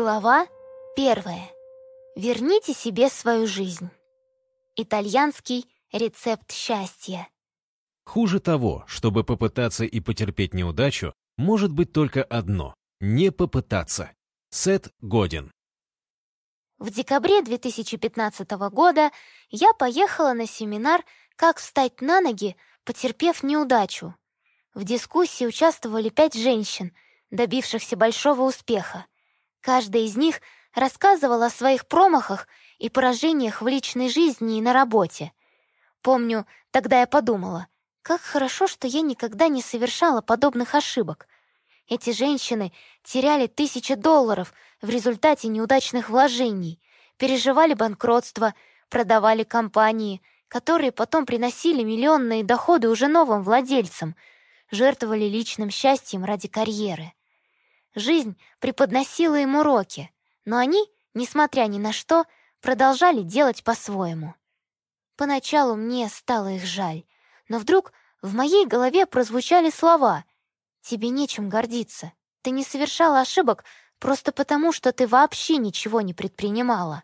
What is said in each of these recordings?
Глава первая. Верните себе свою жизнь. Итальянский рецепт счастья. Хуже того, чтобы попытаться и потерпеть неудачу, может быть только одно — не попытаться. Сет Годин. В декабре 2015 года я поехала на семинар «Как встать на ноги, потерпев неудачу». В дискуссии участвовали пять женщин, добившихся большого успеха. Каждая из них рассказывала о своих промахах и поражениях в личной жизни и на работе. Помню, тогда я подумала, как хорошо, что я никогда не совершала подобных ошибок. Эти женщины теряли тысячи долларов в результате неудачных вложений, переживали банкротство, продавали компании, которые потом приносили миллионные доходы уже новым владельцам, жертвовали личным счастьем ради карьеры. Жизнь преподносила им уроки, но они, несмотря ни на что, продолжали делать по-своему. Поначалу мне стало их жаль, но вдруг в моей голове прозвучали слова «Тебе нечем гордиться, ты не совершала ошибок просто потому, что ты вообще ничего не предпринимала».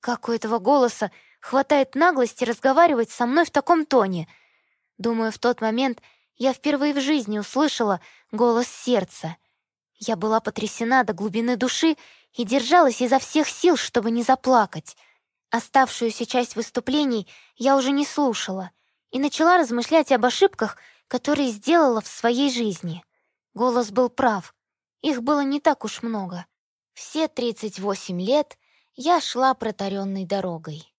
Как у этого голоса хватает наглости разговаривать со мной в таком тоне? Думаю, в тот момент я впервые в жизни услышала голос сердца — я была потрясена до глубины души и держалась изо всех сил, чтобы не заплакать. Оставшуюся часть выступлений я уже не слушала и начала размышлять об ошибках, которые сделала в своей жизни. Голос был прав. Их было не так уж много. Все 38 лет я шла протаренной дорогой.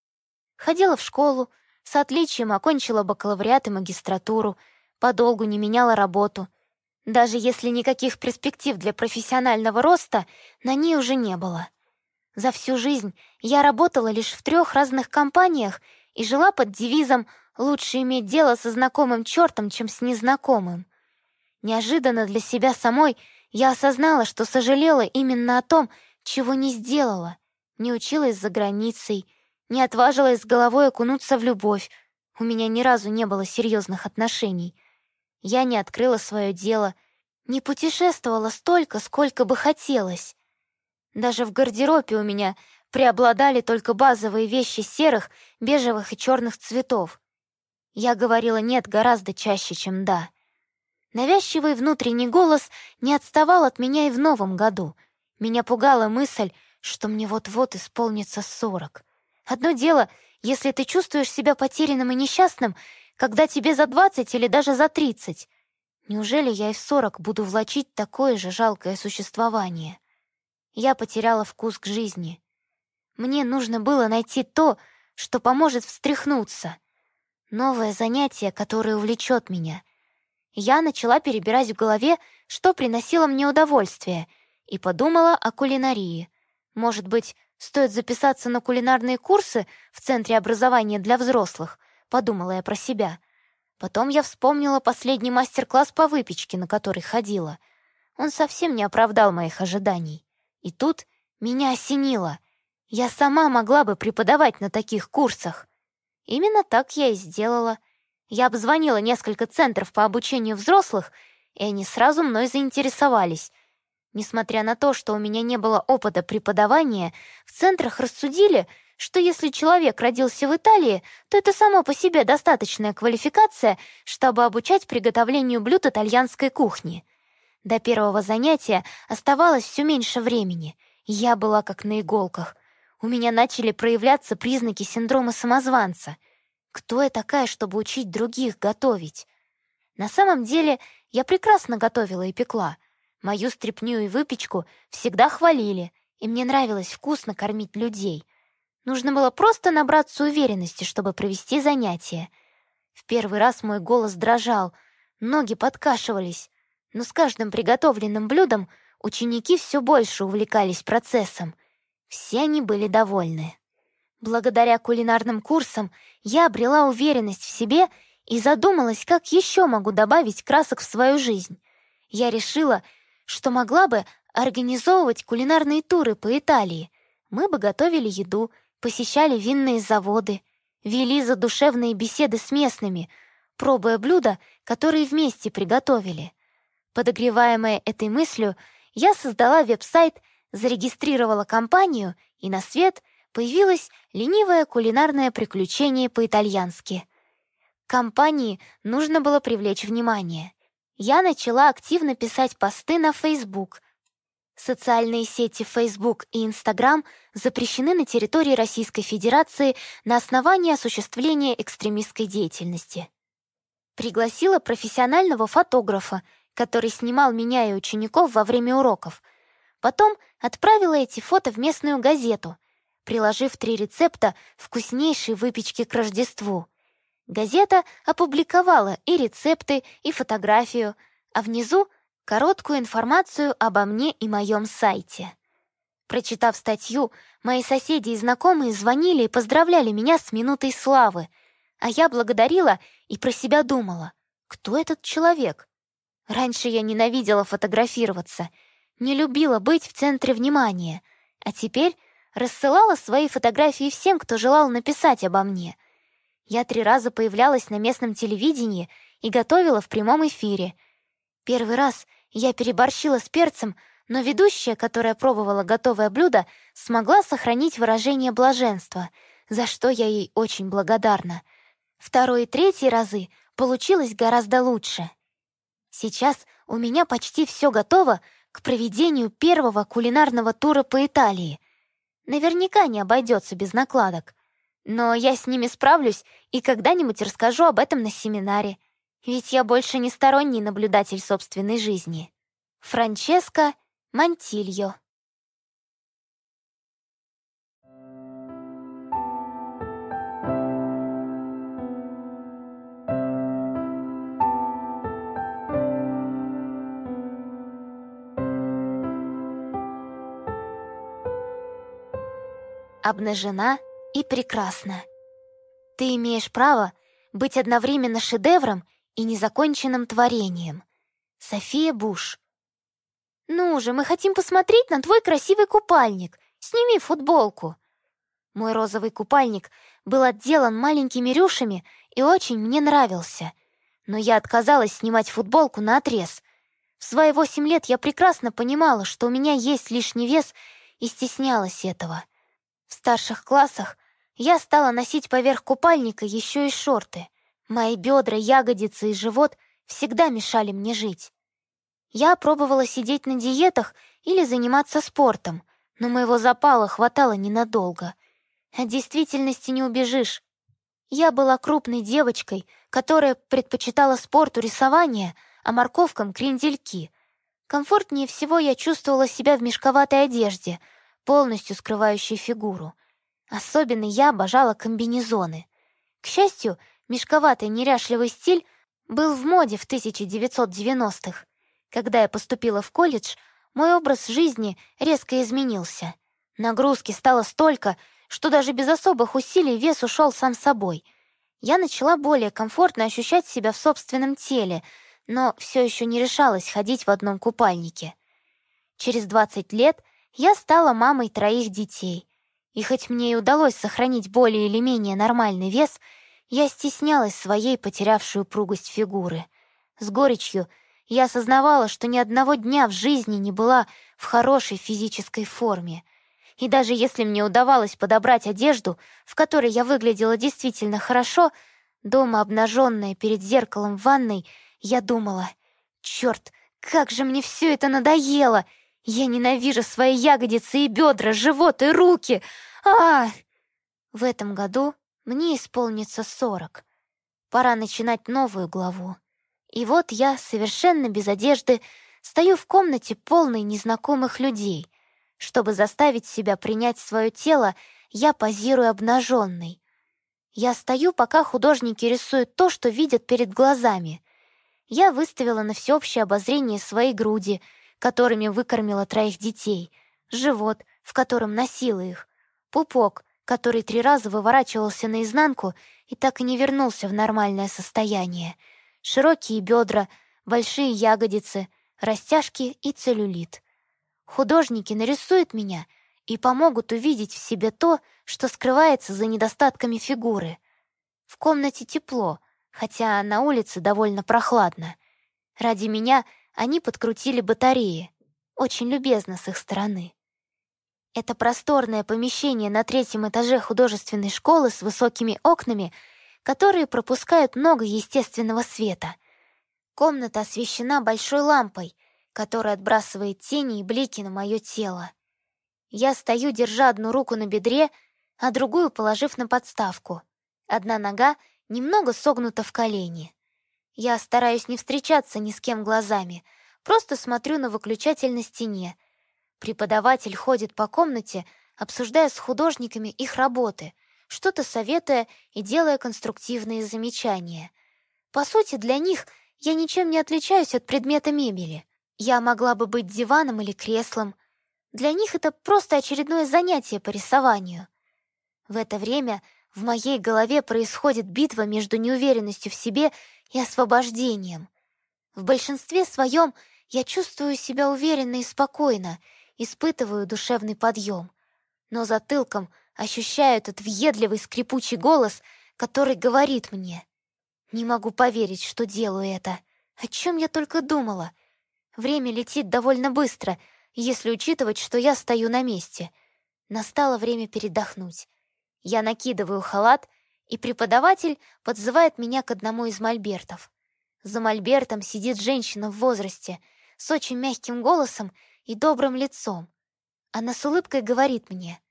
Ходила в школу, с отличием окончила бакалавриат и магистратуру, подолгу не меняла работу — даже если никаких перспектив для профессионального роста на ней уже не было. За всю жизнь я работала лишь в трех разных компаниях и жила под девизом «лучше иметь дело со знакомым чертом, чем с незнакомым». Неожиданно для себя самой я осознала, что сожалела именно о том, чего не сделала, не училась за границей, не отважилась с головой окунуться в любовь. У меня ни разу не было серьезных отношений — я не открыла свое дело, не путешествовала столько, сколько бы хотелось. Даже в гардеробе у меня преобладали только базовые вещи серых, бежевых и черных цветов. Я говорила «нет» гораздо чаще, чем «да». Навязчивый внутренний голос не отставал от меня и в новом году. Меня пугала мысль, что мне вот-вот исполнится сорок. Одно дело, если ты чувствуешь себя потерянным и несчастным, когда тебе за двадцать или даже за тридцать. Неужели я и в сорок буду влачить такое же жалкое существование? Я потеряла вкус к жизни. Мне нужно было найти то, что поможет встряхнуться. Новое занятие, которое увлечет меня. Я начала перебирать в голове, что приносило мне удовольствие, и подумала о кулинарии. Может быть, стоит записаться на кулинарные курсы в Центре образования для взрослых — подумала я про себя. Потом я вспомнила последний мастер-класс по выпечке, на который ходила. Он совсем не оправдал моих ожиданий. И тут меня осенило. Я сама могла бы преподавать на таких курсах. Именно так я и сделала. Я обзвонила несколько центров по обучению взрослых, и они сразу мной заинтересовались. Несмотря на то, что у меня не было опыта преподавания, в центрах рассудили — что если человек родился в Италии, то это само по себе достаточная квалификация, чтобы обучать приготовлению блюд итальянской кухни. До первого занятия оставалось все меньше времени. Я была как на иголках. У меня начали проявляться признаки синдрома самозванца. Кто я такая, чтобы учить других готовить? На самом деле, я прекрасно готовила и пекла. Мою стряпню и выпечку всегда хвалили, и мне нравилось вкусно кормить людей. Нужно было просто набраться уверенности, чтобы провести занятие. В первый раз мой голос дрожал, ноги подкашивались, но с каждым приготовленным блюдом ученики все больше увлекались процессом. Все они были довольны. Благодаря кулинарным курсам я обрела уверенность в себе и задумалась, как еще могу добавить красок в свою жизнь. Я решила, что могла бы организовывать кулинарные туры по Италии. Мы бы готовили еду, посещали винные заводы, вели задушевные беседы с местными, пробуя блюда, которые вместе приготовили. Подогреваемая этой мыслью, я создала веб-сайт зарегистрировала компанию, и на свет появилось ленивое кулинарное приключение по-итальянски. Компании нужно было привлечь внимание. Я начала активно писать посты на Facebook. Социальные сети Facebook и Instagram запрещены на территории Российской Федерации на основании осуществления экстремистской деятельности. Пригласила профессионального фотографа, который снимал меня и учеников во время уроков. Потом отправила эти фото в местную газету, приложив три рецепта вкуснейшей выпечки к Рождеству — Газета опубликовала и рецепты, и фотографию, а внизу — короткую информацию обо мне и моем сайте. Прочитав статью, мои соседи и знакомые звонили и поздравляли меня с минутой славы, а я благодарила и про себя думала, кто этот человек? Раньше я ненавидела фотографироваться, не любила быть в центре внимания, а теперь рассылала свои фотографии всем, кто желал написать обо мне — я три раза появлялась на местном телевидении и готовила в прямом эфире. Первый раз я переборщила с перцем, но ведущая, которая пробовала готовое блюдо, смогла сохранить выражение блаженства, за что я ей очень благодарна. Второй и третий разы получилось гораздо лучше. Сейчас у меня почти все готово к проведению первого кулинарного тура по Италии. Наверняка не обойдется без накладок. Но я с ними справлюсь и когда-нибудь расскажу об этом на семинаре. Ведь я больше не сторонний наблюдатель собственной жизни. Франческо Мантильо Обнажена и прекрасно. Ты имеешь право быть одновременно шедевром и незаконченным творением. София Буш. «Ну же, мы хотим посмотреть на твой красивый купальник. Сними футболку». Мой розовый купальник был отделан маленькими рюшами и очень мне нравился. Но я отказалась снимать футболку на отрез. В свои восемь лет я прекрасно понимала, что у меня есть лишний вес, и стеснялась этого. В старших классах я стала носить поверх купальника еще и шорты. Мои бедра, ягодицы и живот всегда мешали мне жить. Я пробовала сидеть на диетах или заниматься спортом, но моего запала хватало ненадолго. От действительности не убежишь. Я была крупной девочкой, которая предпочитала спорту рисование, а морковкам — крендельки. Комфортнее всего я чувствовала себя в мешковатой одежде — полностью скрывающей фигуру. Особенно я обожала комбинезоны. К счастью, мешковатый неряшливый стиль был в моде в 1990-х. Когда я поступила в колледж, мой образ жизни резко изменился. Нагрузки стало столько, что даже без особых усилий вес ушел сам собой. Я начала более комфортно ощущать себя в собственном теле, но все еще не решалась ходить в одном купальнике. Через 20 лет я стала мамой троих детей. И хоть мне и удалось сохранить более или менее нормальный вес, я стеснялась своей потерявшей упругость фигуры. С горечью я осознавала, что ни одного дня в жизни не была в хорошей физической форме. И даже если мне удавалось подобрать одежду, в которой я выглядела действительно хорошо, дома обнаженная перед зеркалом в ванной, я думала, «Черт, как же мне все это надоело!» Я ненавижу свои ягодицы и бедра, живот и руки. А! В этом году мне исполнится сорок. Пора начинать новую главу. И вот я, совершенно без одежды, стою в комнате полной незнакомых людей. Чтобы заставить себя принять свое тело, я позирую обнаженной. Я стою, пока художники рисуют то, что видят перед глазами. Я выставила на всеобщее обозрение свои груди — которыми выкормила троих детей, живот, в котором носила их, пупок, который три раза выворачивался наизнанку и так и не вернулся в нормальное состояние, широкие бедра, большие ягодицы, растяжки и целлюлит. Художники нарисуют меня и помогут увидеть в себе то, что скрывается за недостатками фигуры. В комнате тепло, хотя на улице довольно прохладно. Ради меня — они подкрутили батареи. Очень любезно с их стороны. Это просторное помещение на третьем этаже художественной школы с высокими окнами, которые пропускают много естественного света. Комната освещена большой лампой, которая отбрасывает тени и блики на мое тело. Я стою, держа одну руку на бедре, а другую положив на подставку. Одна нога немного согнута в колени. Я стараюсь не встречаться ни с кем глазами, просто смотрю на выключатель на стене. Преподаватель ходит по комнате, обсуждая с художниками их работы, что-то советуя и делая конструктивные замечания. По сути, для них я ничем не отличаюсь от предмета мебели. Я могла бы быть диваном или креслом. Для них это просто очередное занятие по рисованию. В это время в моей голове происходит битва между неуверенностью в себе и освобождением. В большинстве своем я чувствую себя уверенно и спокойно, испытываю душевный подъем. Но затылком ощущаю этот въедливый скрипучий голос, который говорит мне. Не могу поверить, что делаю это. О чем я только думала — Время летит довольно быстро, если учитывать, что я стою на месте. Настало время передохнуть. Я накидываю халат, и преподаватель подзывает меня к одному из мольбертов. За мольбертом сидит женщина в возрасте, с очень мягким голосом и добрым лицом. Она с улыбкой говорит мне,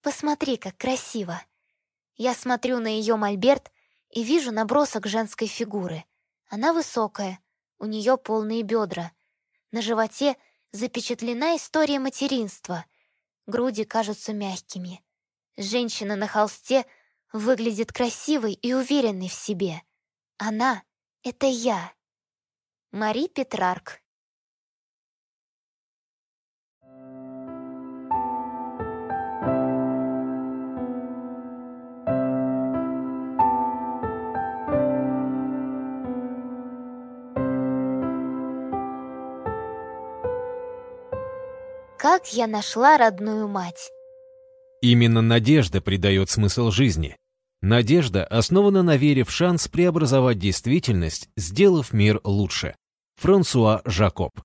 «Посмотри, как красиво!» Я смотрю на ее мольберт и вижу набросок женской фигуры. Она высокая, у нее полные бедра — на животе запечатлена история материнства. Груди кажутся мягкими. Женщина на холсте выглядит красивой и уверенной в себе. Она — это я. Мари Петрарк Как я нашла родную мать? Именно надежда придает смысл жизни. Надежда основана на вере в шанс преобразовать действительность, сделав мир лучше. Франсуа Жакоб.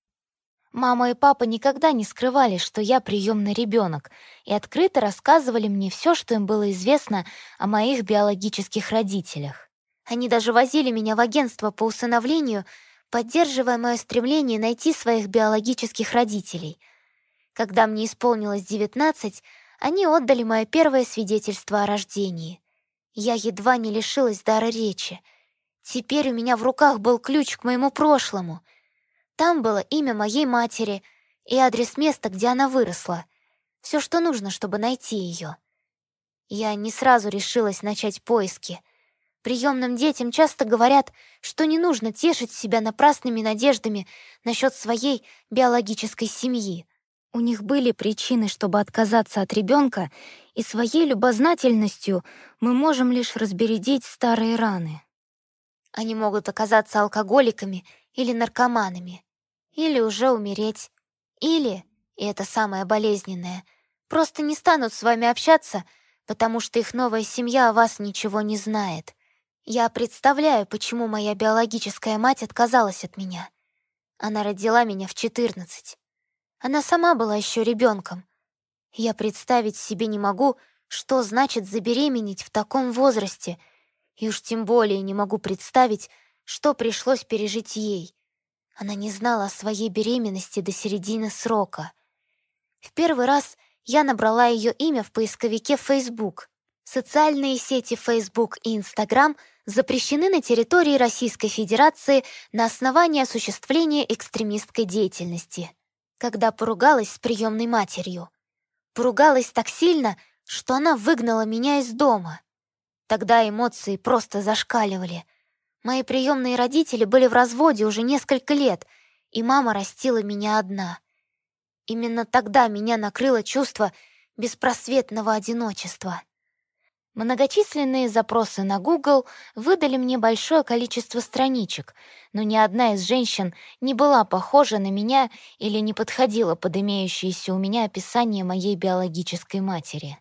Мама и папа никогда не скрывали, что я приемный ребенок, и открыто рассказывали мне все, что им было известно о моих биологических родителях. Они даже возили меня в агентство по усыновлению, поддерживая мое стремление найти своих биологических родителей — когда мне исполнилось девятнадцать, они отдали мое первое свидетельство о рождении. Я едва не лишилась дара речи. Теперь у меня в руках был ключ к моему прошлому. Там было имя моей матери и адрес места, где она выросла. Все, что нужно, чтобы найти ее. Я не сразу решилась начать поиски. Приемным детям часто говорят, что не нужно тешить себя напрасными надеждами насчет своей биологической семьи. У них были причины, чтобы отказаться от ребенка, и своей любознательностью мы можем лишь разбередить старые раны. Они могут оказаться алкоголиками или наркоманами, или уже умереть, или, и это самое болезненное, просто не станут с вами общаться, потому что их новая семья о вас ничего не знает. Я представляю, почему моя биологическая мать отказалась от меня. Она родила меня в четырнадцать. Она сама была еще ребенком. Я представить себе не могу, что значит забеременеть в таком возрасте, и уж тем более не могу представить, что пришлось пережить ей. Она не знала о своей беременности до середины срока. В первый раз я набрала ее имя в поисковике Facebook. Социальные сети Facebook и Instagram запрещены на территории Российской Федерации на основании осуществления экстремистской деятельности когда поругалась с приемной матерью. Поругалась так сильно, что она выгнала меня из дома. Тогда эмоции просто зашкаливали. Мои приемные родители были в разводе уже несколько лет, и мама растила меня одна. Именно тогда меня накрыло чувство беспросветного одиночества. Многочисленные запросы на Google выдали мне большое количество страничек, но ни одна из женщин не была похожа на меня или не подходила под имеющееся у меня описание моей биологической матери.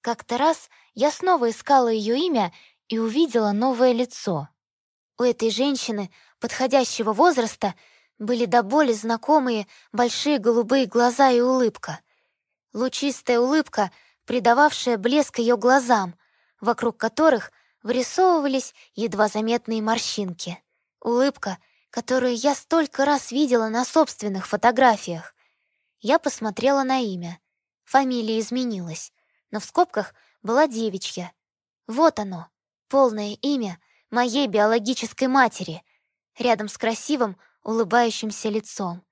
Как-то раз я снова искала ее имя и увидела новое лицо. У этой женщины подходящего возраста были до боли знакомые большие голубые глаза и улыбка. Лучистая улыбка, придававшая блеск ее глазам, вокруг которых вырисовывались едва заметные морщинки. Улыбка, которую я столько раз видела на собственных фотографиях. Я посмотрела на имя. Фамилия изменилась, но в скобках была девичья. Вот оно, полное имя моей биологической матери, рядом с красивым, улыбающимся лицом.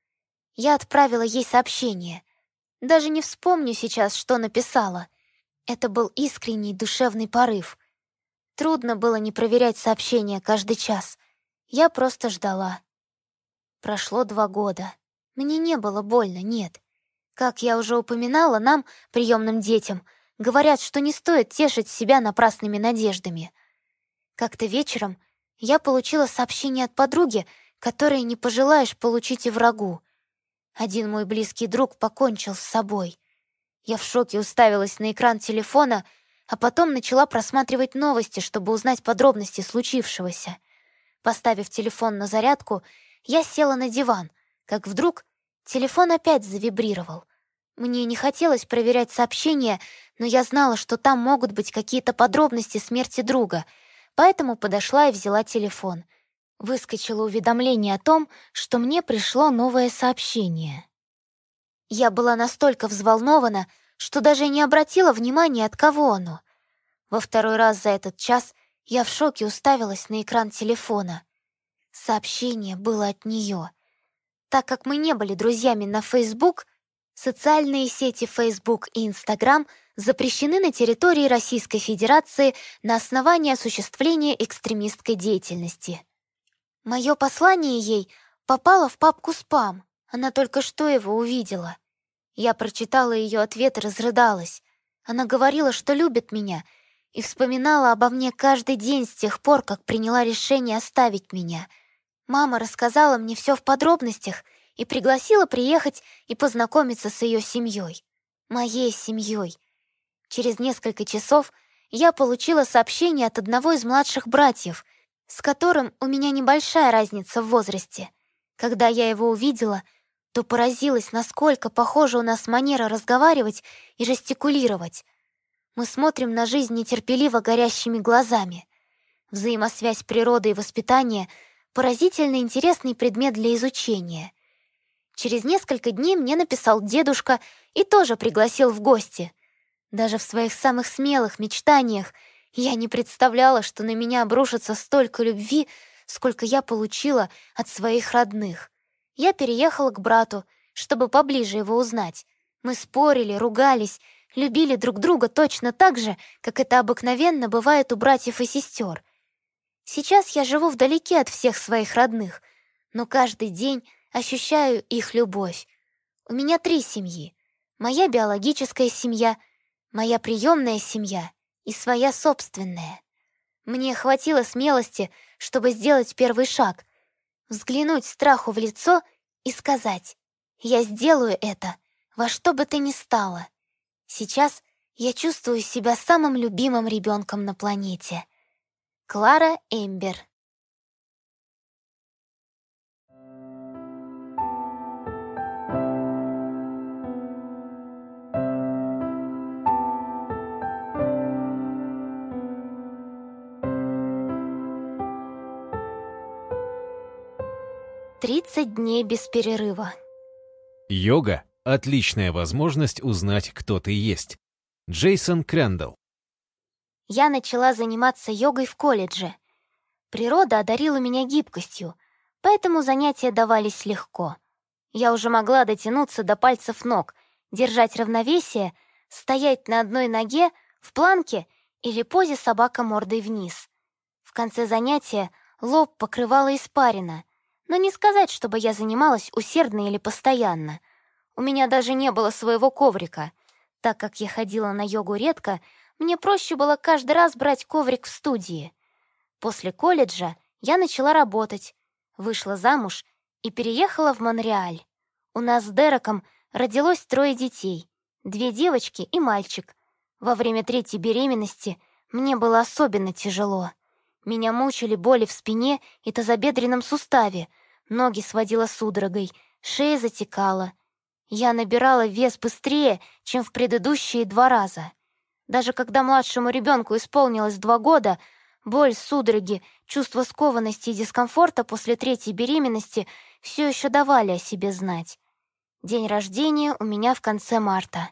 Я отправила ей сообщение. Даже не вспомню сейчас, что написала. Это был искренний душевный порыв. Трудно было не проверять сообщения каждый час. Я просто ждала. Прошло два года. Мне не было больно, нет. Как я уже упоминала, нам, приемным детям, говорят, что не стоит тешить себя напрасными надеждами. Как-то вечером я получила сообщение от подруги, которое не пожелаешь получить и врагу. Один мой близкий друг покончил с собой. Я в шоке уставилась на экран телефона, а потом начала просматривать новости, чтобы узнать подробности случившегося. Поставив телефон на зарядку, я села на диван, как вдруг телефон опять завибрировал. Мне не хотелось проверять сообщения, но я знала, что там могут быть какие-то подробности смерти друга, поэтому подошла и взяла телефон. Выскочило уведомление о том, что мне пришло новое сообщение. Я была настолько взволнована, что даже не обратила внимания, от кого оно. Во второй раз за этот час я в шоке уставилась на экран телефона. Сообщение было от нее. Так как мы не были друзьями на Facebook, социальные сети Facebook и Instagram запрещены на территории Российской Федерации на основании осуществления экстремистской деятельности. Мое послание ей попало в папку «Спам», она только что его увидела. Я прочитала ее ответ и разрыдалась. Она говорила, что любит меня, и вспоминала обо мне каждый день с тех пор, как приняла решение оставить меня — Мама рассказала мне все в подробностях и пригласила приехать и познакомиться с ее семьей. Моей семьей. Через несколько часов я получила сообщение от одного из младших братьев, с которым у меня небольшая разница в возрасте. Когда я его увидела, то поразилась, насколько похожа у нас манера разговаривать и жестикулировать. Мы смотрим на жизнь нетерпеливо горящими глазами. Взаимосвязь природы и воспитания — Поразительно интересный предмет для изучения. Через несколько дней мне написал дедушка и тоже пригласил в гости. Даже в своих самых смелых мечтаниях я не представляла, что на меня обрушится столько любви, сколько я получила от своих родных. Я переехала к брату, чтобы поближе его узнать. Мы спорили, ругались, любили друг друга точно так же, как это обыкновенно бывает у братьев и сестер — Сейчас я живу вдалеке от всех своих родных, но каждый день ощущаю их любовь. У меня три семьи. Моя биологическая семья, моя приемная семья и своя собственная. Мне хватило смелости, чтобы сделать первый шаг, взглянуть страху в лицо и сказать «Я сделаю это, во что бы ты ни стало». Сейчас я чувствую себя самым любимым ребенком на планете — Клара Эмбер Тридцать дней без перерыва. Йога — отличная возможность узнать, кто ты есть. Джейсон Крэндалл я начала заниматься йогой в колледже. Природа одарила меня гибкостью, поэтому занятия давались легко. Я уже могла дотянуться до пальцев ног, держать равновесие, стоять на одной ноге, в планке или позе собака мордой вниз. В конце занятия лоб покрывала испарина, но не сказать, чтобы я занималась усердно или постоянно. У меня даже не было своего коврика. Так как я ходила на йогу редко, мне проще было каждый раз брать коврик в студии. После колледжа я начала работать, вышла замуж и переехала в Монреаль. У нас с Дереком родилось трое детей, две девочки и мальчик. Во время третьей беременности мне было особенно тяжело. Меня мучили боли в спине и тазобедренном суставе, ноги сводила судорогой, шея затекала. Я набирала вес быстрее, чем в предыдущие два раза. Даже когда младшему ребенку исполнилось два года, боль, судороги, чувство скованности и дискомфорта после третьей беременности все еще давали о себе знать. День рождения у меня в конце марта.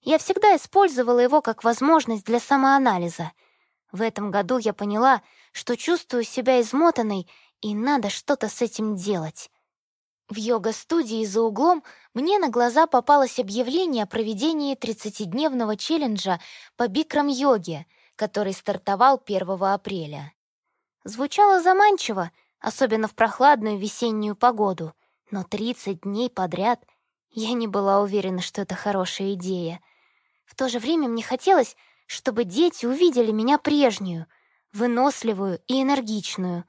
Я всегда использовала его как возможность для самоанализа. В этом году я поняла, что чувствую себя измотанной, и надо что-то с этим делать. В йога-студии за углом мне на глаза попалось объявление о проведении 30-дневного челленджа по бикрам-йоге, который стартовал 1 апреля. Звучало заманчиво, особенно в прохладную весеннюю погоду, но 30 дней подряд я не была уверена, что это хорошая идея. В то же время мне хотелось, чтобы дети увидели меня прежнюю, выносливую и энергичную.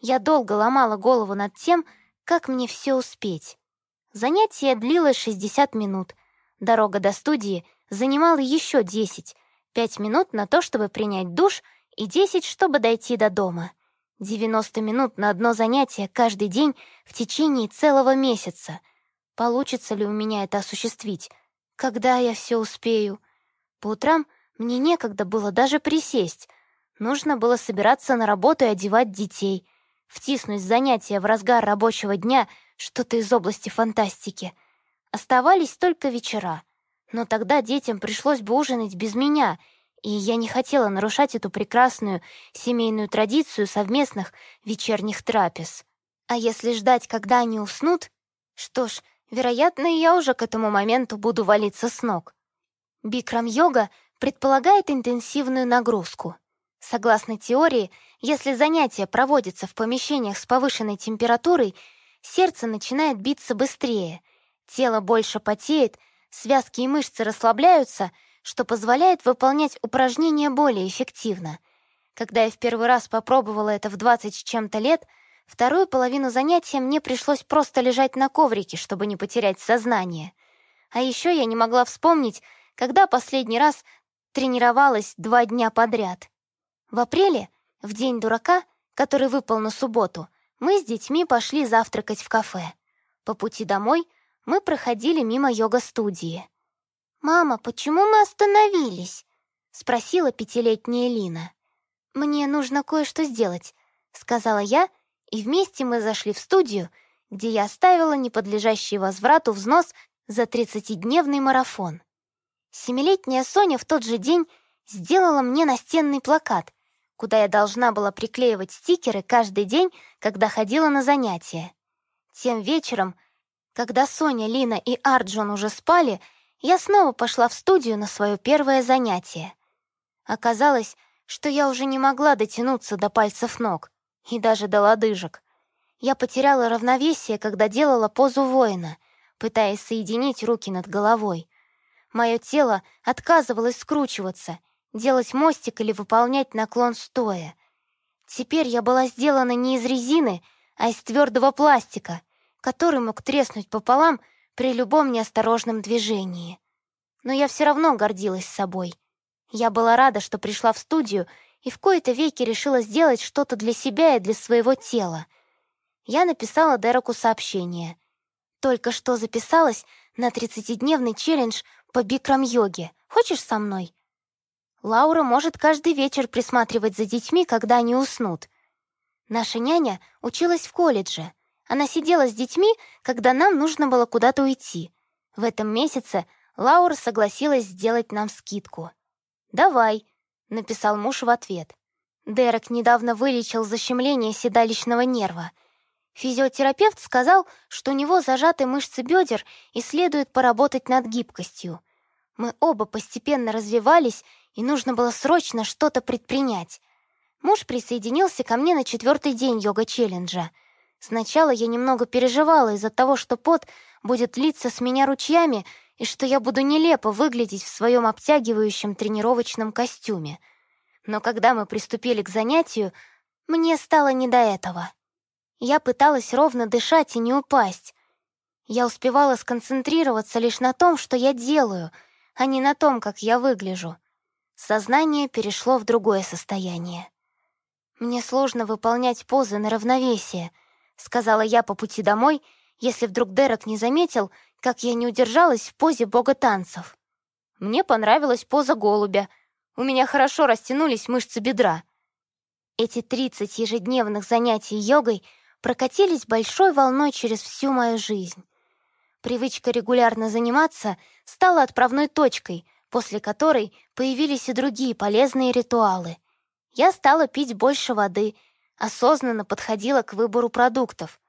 Я долго ломала голову над тем, как мне все успеть? Занятие длилось 60 минут. Дорога до студии занимала еще 10. 5 минут на то, чтобы принять душ, и 10, чтобы дойти до дома. 90 минут на одно занятие каждый день в течение целого месяца. Получится ли у меня это осуществить? Когда я все успею? По утрам мне некогда было даже присесть. Нужно было собираться на работу и одевать детей — втиснуть занятия в разгар рабочего дня что-то из области фантастики. Оставались только вечера. Но тогда детям пришлось бы ужинать без меня, и я не хотела нарушать эту прекрасную семейную традицию совместных вечерних трапез. А если ждать, когда они уснут, что ж, вероятно, я уже к этому моменту буду валиться с ног. Бикрам-йога предполагает интенсивную нагрузку. Согласно теории, если занятие проводится в помещениях с повышенной температурой, сердце начинает биться быстрее, тело больше потеет, связки и мышцы расслабляются, что позволяет выполнять упражнения более эффективно. Когда я в первый раз попробовала это в 20 с чем-то лет, вторую половину занятия мне пришлось просто лежать на коврике, чтобы не потерять сознание. А еще я не могла вспомнить, когда последний раз тренировалась два дня подряд. В апреле, в день дурака, который выпал на субботу, мы с детьми пошли завтракать в кафе. По пути домой мы проходили мимо йога-студии. «Мама, почему мы остановились?» — спросила пятилетняя Лина. «Мне нужно кое-что сделать», — сказала я, и вместе мы зашли в студию, где я оставила неподлежащий возврату взнос за 30-дневный марафон. Семилетняя Соня в тот же день сделала мне настенный плакат, куда я должна была приклеивать стикеры каждый день, когда ходила на занятия. Тем вечером, когда Соня, Лина и Арджун уже спали, я снова пошла в студию на свое первое занятие. Оказалось, что я уже не могла дотянуться до пальцев ног и даже до лодыжек. Я потеряла равновесие, когда делала позу воина, пытаясь соединить руки над головой. Мое тело отказывалось скручиваться, делать мостик или выполнять наклон стоя. Теперь я была сделана не из резины, а из твердого пластика, который мог треснуть пополам при любом неосторожном движении. Но я все равно гордилась собой. Я была рада, что пришла в студию и в кои-то веки решила сделать что-то для себя и для своего тела. Я написала Дереку сообщение. Только что записалась на 30-дневный челлендж по бикрам-йоге. Хочешь со мной? Лаура может каждый вечер присматривать за детьми, когда они уснут. Наша няня училась в колледже. Она сидела с детьми, когда нам нужно было куда-то уйти. В этом месяце Лаура согласилась сделать нам скидку. «Давай», — написал муж в ответ. Дерек недавно вылечил защемление седалищного нерва. Физиотерапевт сказал, что у него зажаты мышцы бедер и следует поработать над гибкостью. Мы оба постепенно развивались и нужно было срочно что-то предпринять. Муж присоединился ко мне на четвертый день йога-челленджа. Сначала я немного переживала из-за того, что пот будет литься с меня ручьями и что я буду нелепо выглядеть в своем обтягивающем тренировочном костюме. Но когда мы приступили к занятию, мне стало не до этого. Я пыталась ровно дышать и не упасть. Я успевала сконцентрироваться лишь на том, что я делаю, а не на том, как я выгляжу. Сознание перешло в другое состояние. «Мне сложно выполнять позы на равновесие», — сказала я по пути домой, если вдруг Дерек не заметил, как я не удержалась в позе бога танцев. Мне понравилась поза голубя. У меня хорошо растянулись мышцы бедра. Эти 30 ежедневных занятий йогой прокатились большой волной через всю мою жизнь. Привычка регулярно заниматься стала отправной точкой, после которой появились и другие полезные ритуалы. Я стала пить больше воды, осознанно подходила к выбору продуктов.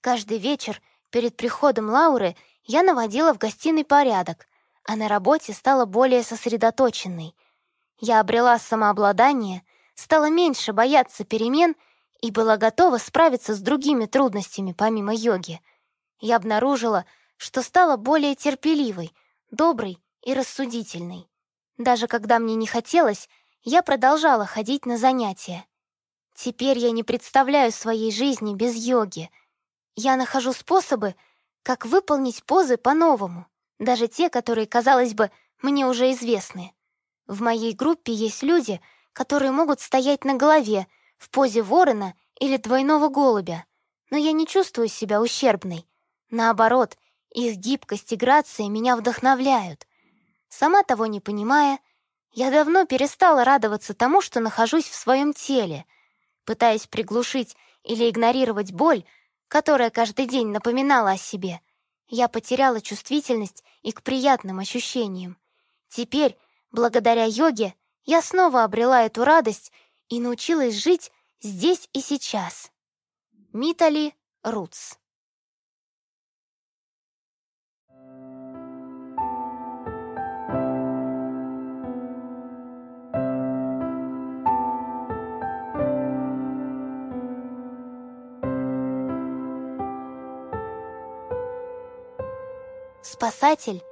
Каждый вечер перед приходом Лауры я наводила в гостиной порядок, а на работе стала более сосредоточенной. Я обрела самообладание, стала меньше бояться перемен и была готова справиться с другими трудностями помимо йоги. Я обнаружила, что стала более терпеливой, доброй и рассудительной. Даже когда мне не хотелось, я продолжала ходить на занятия. Теперь я не представляю своей жизни без йоги. Я нахожу способы, как выполнить позы по-новому, даже те, которые, казалось бы, мне уже известны. В моей группе есть люди, которые могут стоять на голове, в позе ворона или двойного голубя, но я не чувствую себя ущербной. Наоборот, их гибкость и грация меня вдохновляют. Сама того не понимая, я давно перестала радоваться тому, что нахожусь в своем теле, пытаясь приглушить или игнорировать боль, которая каждый день напоминала о себе. Я потеряла чувствительность и к приятным ощущениям. Теперь, благодаря йоге, я снова обрела эту радость и научилась жить здесь и сейчас. Митали Рутс спасатель,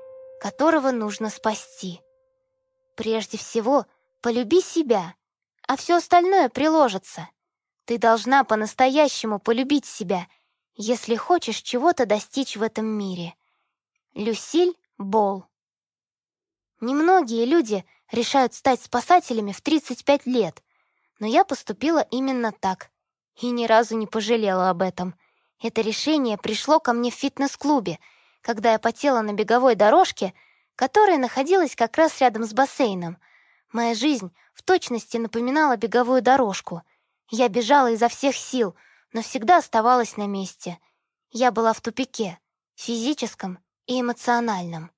которого нужно спасти. Прежде всего, полюби себя, а все остальное приложится. Ты должна по-настоящему полюбить себя, если хочешь чего-то достичь в этом мире. Люсиль Бол Немногие люди решают стать спасателями в 35 лет, но я поступила именно так и ни разу не пожалела об этом. Это решение пришло ко мне в фитнес-клубе — когда я потела на беговой дорожке, которая находилась как раз рядом с бассейном. Моя жизнь в точности напоминала беговую дорожку. Я бежала изо всех сил, но всегда оставалась на месте. Я была в тупике, физическом и эмоциональном.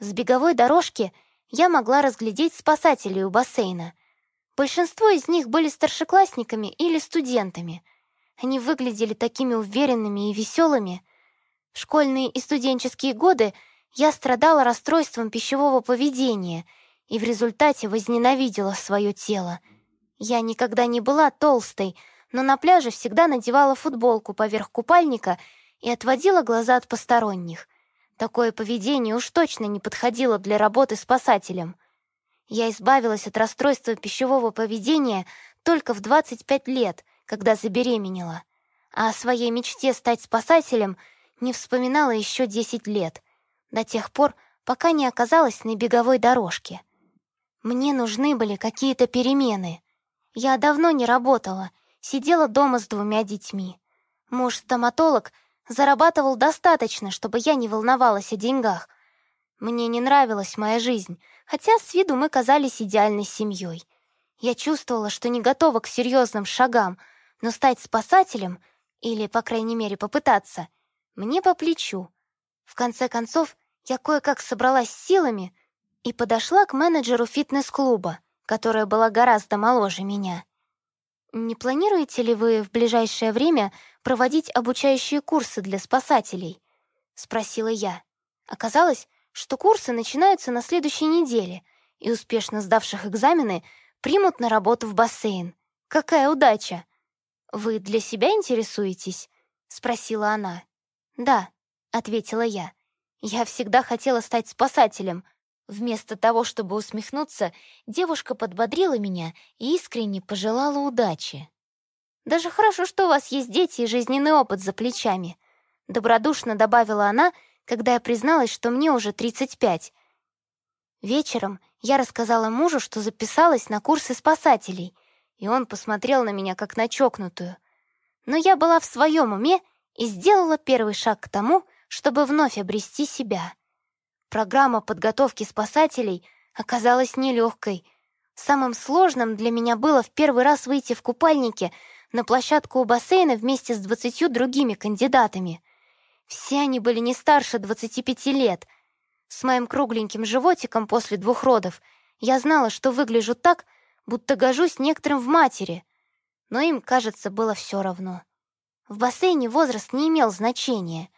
С беговой дорожки я могла разглядеть спасателей у бассейна. Большинство из них были старшеклассниками или студентами. Они выглядели такими уверенными и веселыми, в школьные и студенческие годы я страдала расстройством пищевого поведения и в результате возненавидела свое тело. Я никогда не была толстой, но на пляже всегда надевала футболку поверх купальника и отводила глаза от посторонних. Такое поведение уж точно не подходило для работы спасателем. Я избавилась от расстройства пищевого поведения только в 25 лет, когда забеременела. А о своей мечте стать спасателем — не вспоминала еще 10 лет, до тех пор, пока не оказалась на беговой дорожке. Мне нужны были какие-то перемены. Я давно не работала, сидела дома с двумя детьми. Муж-стоматолог зарабатывал достаточно, чтобы я не волновалась о деньгах. Мне не нравилась моя жизнь, хотя с виду мы казались идеальной семьей. Я чувствовала, что не готова к серьезным шагам, но стать спасателем, или, по крайней мере, попытаться, мне по плечу. В конце концов, я кое-как собралась силами и подошла к менеджеру фитнес-клуба, которая была гораздо моложе меня. «Не планируете ли вы в ближайшее время проводить обучающие курсы для спасателей?» — спросила я. Оказалось, что курсы начинаются на следующей неделе, и успешно сдавших экзамены примут на работу в бассейн. Какая удача! «Вы для себя интересуетесь?» — спросила она. «Да», — ответила я. «Я всегда хотела стать спасателем». Вместо того, чтобы усмехнуться, девушка подбодрила меня и искренне пожелала удачи. «Даже хорошо, что у вас есть дети и жизненный опыт за плечами», — добродушно добавила она, когда я призналась, что мне уже 35. Вечером я рассказала мужу, что записалась на курсы спасателей, и он посмотрел на меня как на чокнутую. Но я была в своем уме и сделала первый шаг к тому, чтобы вновь обрести себя. Программа подготовки спасателей оказалась нелегкой. Самым сложным для меня было в первый раз выйти в купальнике на площадку у бассейна вместе с двадцатью другими кандидатами. Все они были не старше 25 лет. С моим кругленьким животиком после двух родов я знала, что выгляжу так, будто гожусь некоторым в матери, но им, кажется, было все равно. В бассейне возраст не имел значения.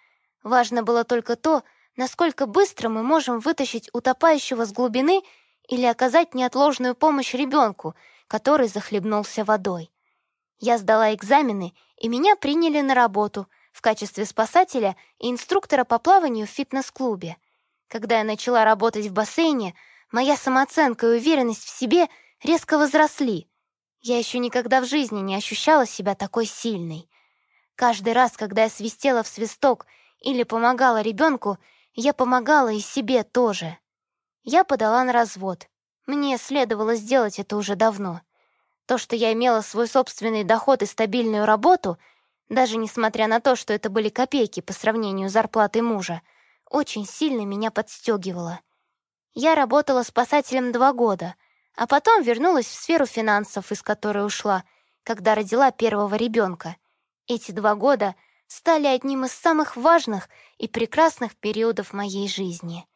Важно было только то, насколько быстро мы можем вытащить утопающего с глубины или оказать неотложную помощь ребенку, который захлебнулся водой. Я сдала экзамены, и меня приняли на работу в качестве спасателя и инструктора по плаванию в фитнес-клубе. Когда я начала работать в бассейне, моя самооценка и уверенность в себе резко возросли. Я еще никогда в жизни не ощущала себя такой сильной. Каждый раз, когда я свистела в свисток или помогала ребенку, я помогала и себе тоже. Я подала на развод. Мне следовало сделать это уже давно. То, что я имела свой собственный доход и стабильную работу, даже несмотря на то, что это были копейки по сравнению с зарплатой мужа, очень сильно меня подстегивало. Я работала спасателем два года, а потом вернулась в сферу финансов, из которой ушла, когда родила первого ребенка. Эти два года стали одним из самых важных и прекрасных периодов моей жизни.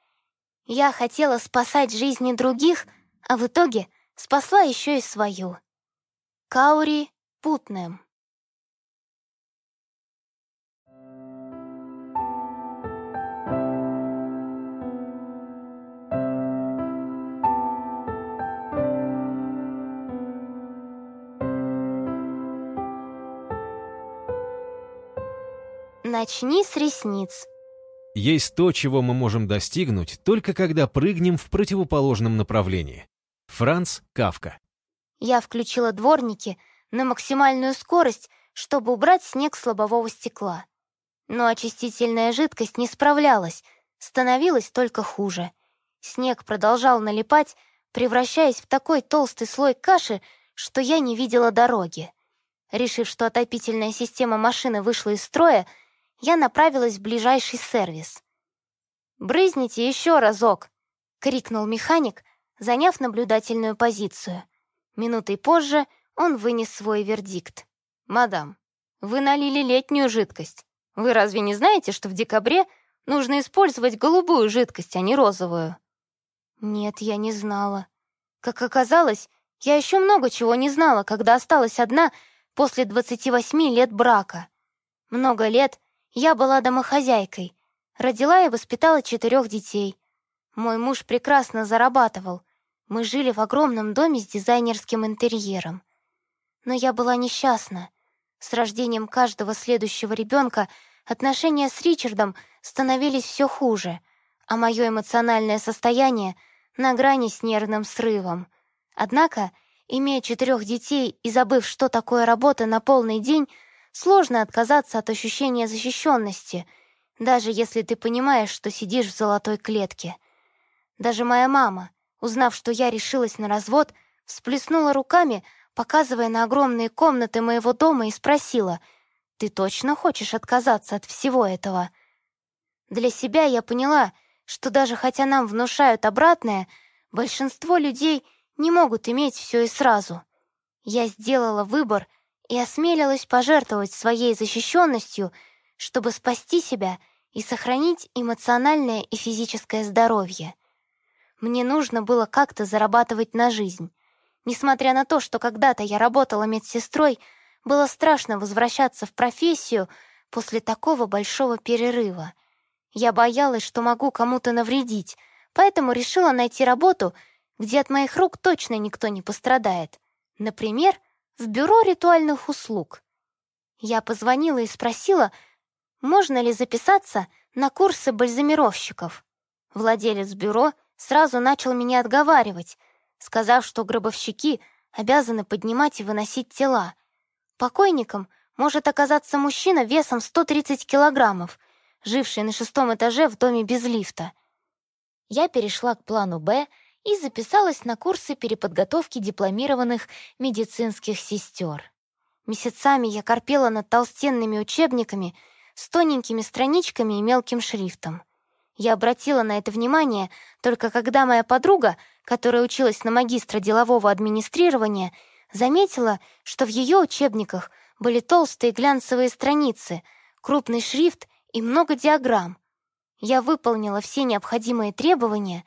Я хотела спасать жизни других, а в итоге спасла еще и свою. Каури Путнем Начни с ресниц. Есть то, чего мы можем достигнуть, только когда прыгнем в противоположном направлении. Франц Кавка. Я включила дворники на максимальную скорость, чтобы убрать снег с лобового стекла. Но очистительная жидкость не справлялась, становилось только хуже. Снег продолжал налипать, превращаясь в такой толстый слой каши, что я не видела дороги. Решив, что отопительная система машины вышла из строя, я направилась в ближайший сервис. «Брызните еще разок!» — крикнул механик, заняв наблюдательную позицию. Минутой позже он вынес свой вердикт. «Мадам, вы налили летнюю жидкость. Вы разве не знаете, что в декабре нужно использовать голубую жидкость, а не розовую?» «Нет, я не знала. Как оказалось, я еще много чего не знала, когда осталась одна после 28 лет брака. Много лет я была домохозяйкой, родила и воспитала четырех детей. Мой муж прекрасно зарабатывал. Мы жили в огромном доме с дизайнерским интерьером. Но я была несчастна. С рождением каждого следующего ребенка отношения с Ричардом становились все хуже, а мое эмоциональное состояние на грани с нервным срывом. Однако, имея четырех детей и забыв, что такое работа на полный день, Сложно отказаться от ощущения защищенности, даже если ты понимаешь, что сидишь в золотой клетке. Даже моя мама, узнав, что я решилась на развод, всплеснула руками, показывая на огромные комнаты моего дома и спросила, «Ты точно хочешь отказаться от всего этого?» Для себя я поняла, что даже хотя нам внушают обратное, большинство людей не могут иметь все и сразу. Я сделала выбор — и осмелилась пожертвовать своей защищенностью, чтобы спасти себя и сохранить эмоциональное и физическое здоровье. Мне нужно было как-то зарабатывать на жизнь. Несмотря на то, что когда-то я работала медсестрой, было страшно возвращаться в профессию после такого большого перерыва. Я боялась, что могу кому-то навредить, поэтому решила найти работу, где от моих рук точно никто не пострадает. Например, в бюро ритуальных услуг. Я позвонила и спросила, можно ли записаться на курсы бальзамировщиков. Владелец бюро сразу начал меня отговаривать, сказав, что гробовщики обязаны поднимать и выносить тела. Покойником может оказаться мужчина весом 130 килограммов, живший на шестом этаже в доме без лифта. Я перешла к плану «Б» и записалась на курсы переподготовки дипломированных медицинских сестер. Месяцами я корпела над толстенными учебниками, с тоненькими страничками и мелким шрифтом. Я обратила на это внимание только когда моя подруга, которая училась на магистра делового администрирования, заметила, что в ее учебниках были толстые глянцевые страницы, крупный шрифт и много диаграмм. Я выполнила все необходимые требования,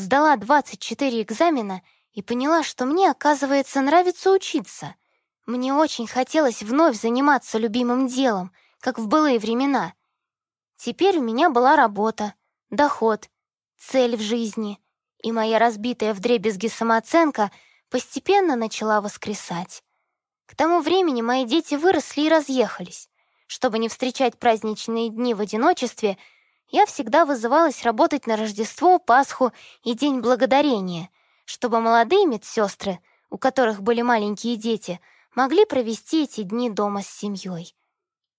сдала 24 экзамена и поняла, что мне, оказывается, нравится учиться. Мне очень хотелось вновь заниматься любимым делом, как в былые времена. Теперь у меня была работа, доход, цель в жизни, и моя разбитая вдребезги самооценка постепенно начала воскресать. К тому времени мои дети выросли и разъехались. Чтобы не встречать праздничные дни в одиночестве, я всегда вызывалась работать на Рождество, Пасху и День Благодарения, чтобы молодые медсестры, у которых были маленькие дети, могли провести эти дни дома с семьей.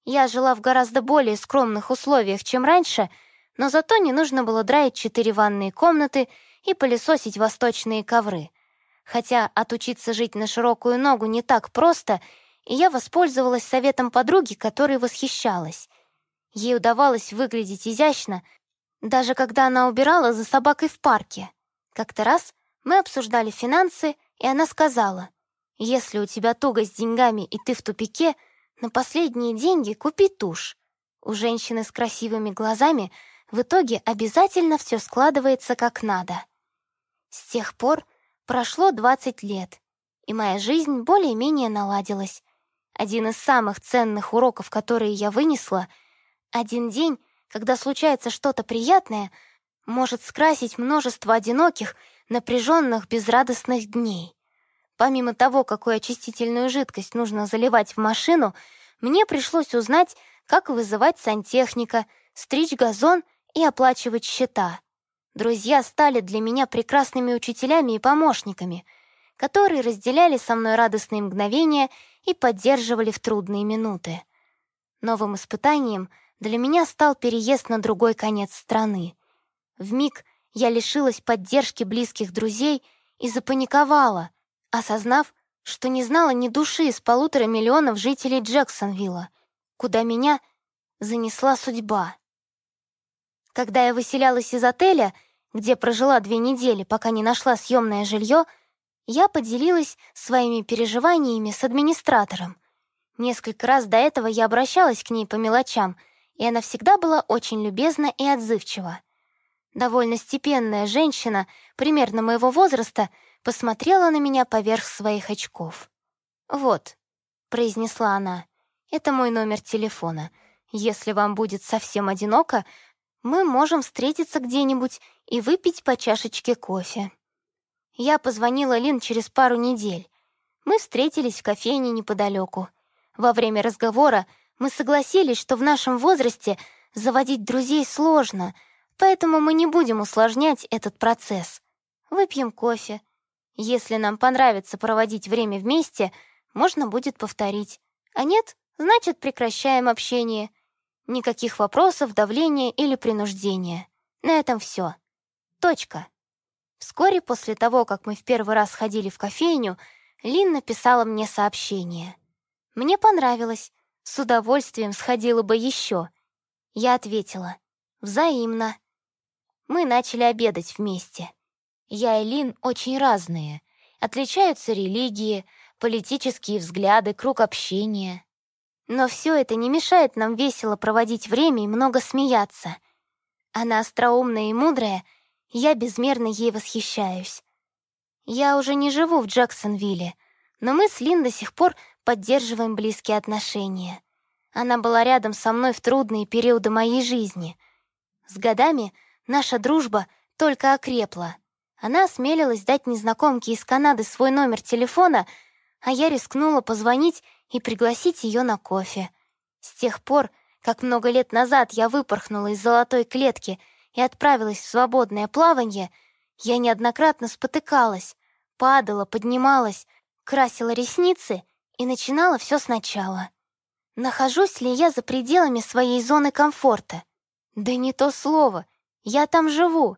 Я жила в гораздо более скромных условиях, чем раньше — но зато не нужно было драить четыре ванные комнаты и пылесосить восточные ковры. Хотя отучиться жить на широкую ногу не так просто, и я воспользовалась советом подруги, которой восхищалась. Ей удавалось выглядеть изящно, даже когда она убирала за собакой в парке. Как-то раз мы обсуждали финансы, и она сказала, «Если у тебя туго с деньгами и ты в тупике, на последние деньги купи тушь». У женщины с красивыми глазами — в итоге обязательно все складывается как надо. С тех пор прошло 20 лет, и моя жизнь более-менее наладилась. Один из самых ценных уроков, которые я вынесла, один день, когда случается что-то приятное, может скрасить множество одиноких, напряженных, безрадостных дней. Помимо того, какую очистительную жидкость нужно заливать в машину, мне пришлось узнать, как вызывать сантехника, стричь газон и оплачивать счета. Друзья стали для меня прекрасными учителями и помощниками, которые разделяли со мной радостные мгновения и поддерживали в трудные минуты. Новым испытанием для меня стал переезд на другой конец страны. В миг я лишилась поддержки близких друзей и запаниковала, осознав, что не знала ни души из полутора миллионов жителей Джексонвилла, куда меня занесла судьба. Когда я выселялась из отеля, где прожила две недели, пока не нашла съемное жилье, я поделилась своими переживаниями с администратором. Несколько раз до этого я обращалась к ней по мелочам, и она всегда была очень любезна и отзывчива. Довольно степенная женщина, примерно моего возраста, посмотрела на меня поверх своих очков. «Вот», — произнесла она, — «это мой номер телефона. Если вам будет совсем одиноко, мы можем встретиться где-нибудь и выпить по чашечке кофе. Я позвонила Лин через пару недель. Мы встретились в кофейне неподалеку. Во время разговора мы согласились, что в нашем возрасте заводить друзей сложно, поэтому мы не будем усложнять этот процесс. Выпьем кофе. Если нам понравится проводить время вместе, можно будет повторить. А нет, значит, прекращаем общение — Никаких вопросов, давления или принуждения. На этом все. Точка. Вскоре после того, как мы в первый раз ходили в кофейню, Лин написала мне сообщение. Мне понравилось. С удовольствием сходила бы еще. Я ответила. Взаимно. Мы начали обедать вместе. Я и Лин очень разные. Отличаются религии, политические взгляды, круг общения. Но все это не мешает нам весело проводить время и много смеяться. Она остроумная и мудрая, я безмерно ей восхищаюсь. Я уже не живу в Джексонвилле, но мы с Лин до сих пор поддерживаем близкие отношения. Она была рядом со мной в трудные периоды моей жизни. С годами наша дружба только окрепла. Она осмелилась дать незнакомке из Канады свой номер телефона, а я рискнула позвонить и пригласить ее на кофе. С тех пор, как много лет назад я выпорхнула из золотой клетки и отправилась в свободное плавание, я неоднократно спотыкалась, падала, поднималась, красила ресницы и начинала все сначала. Нахожусь ли я за пределами своей зоны комфорта? Да не то слово, я там живу.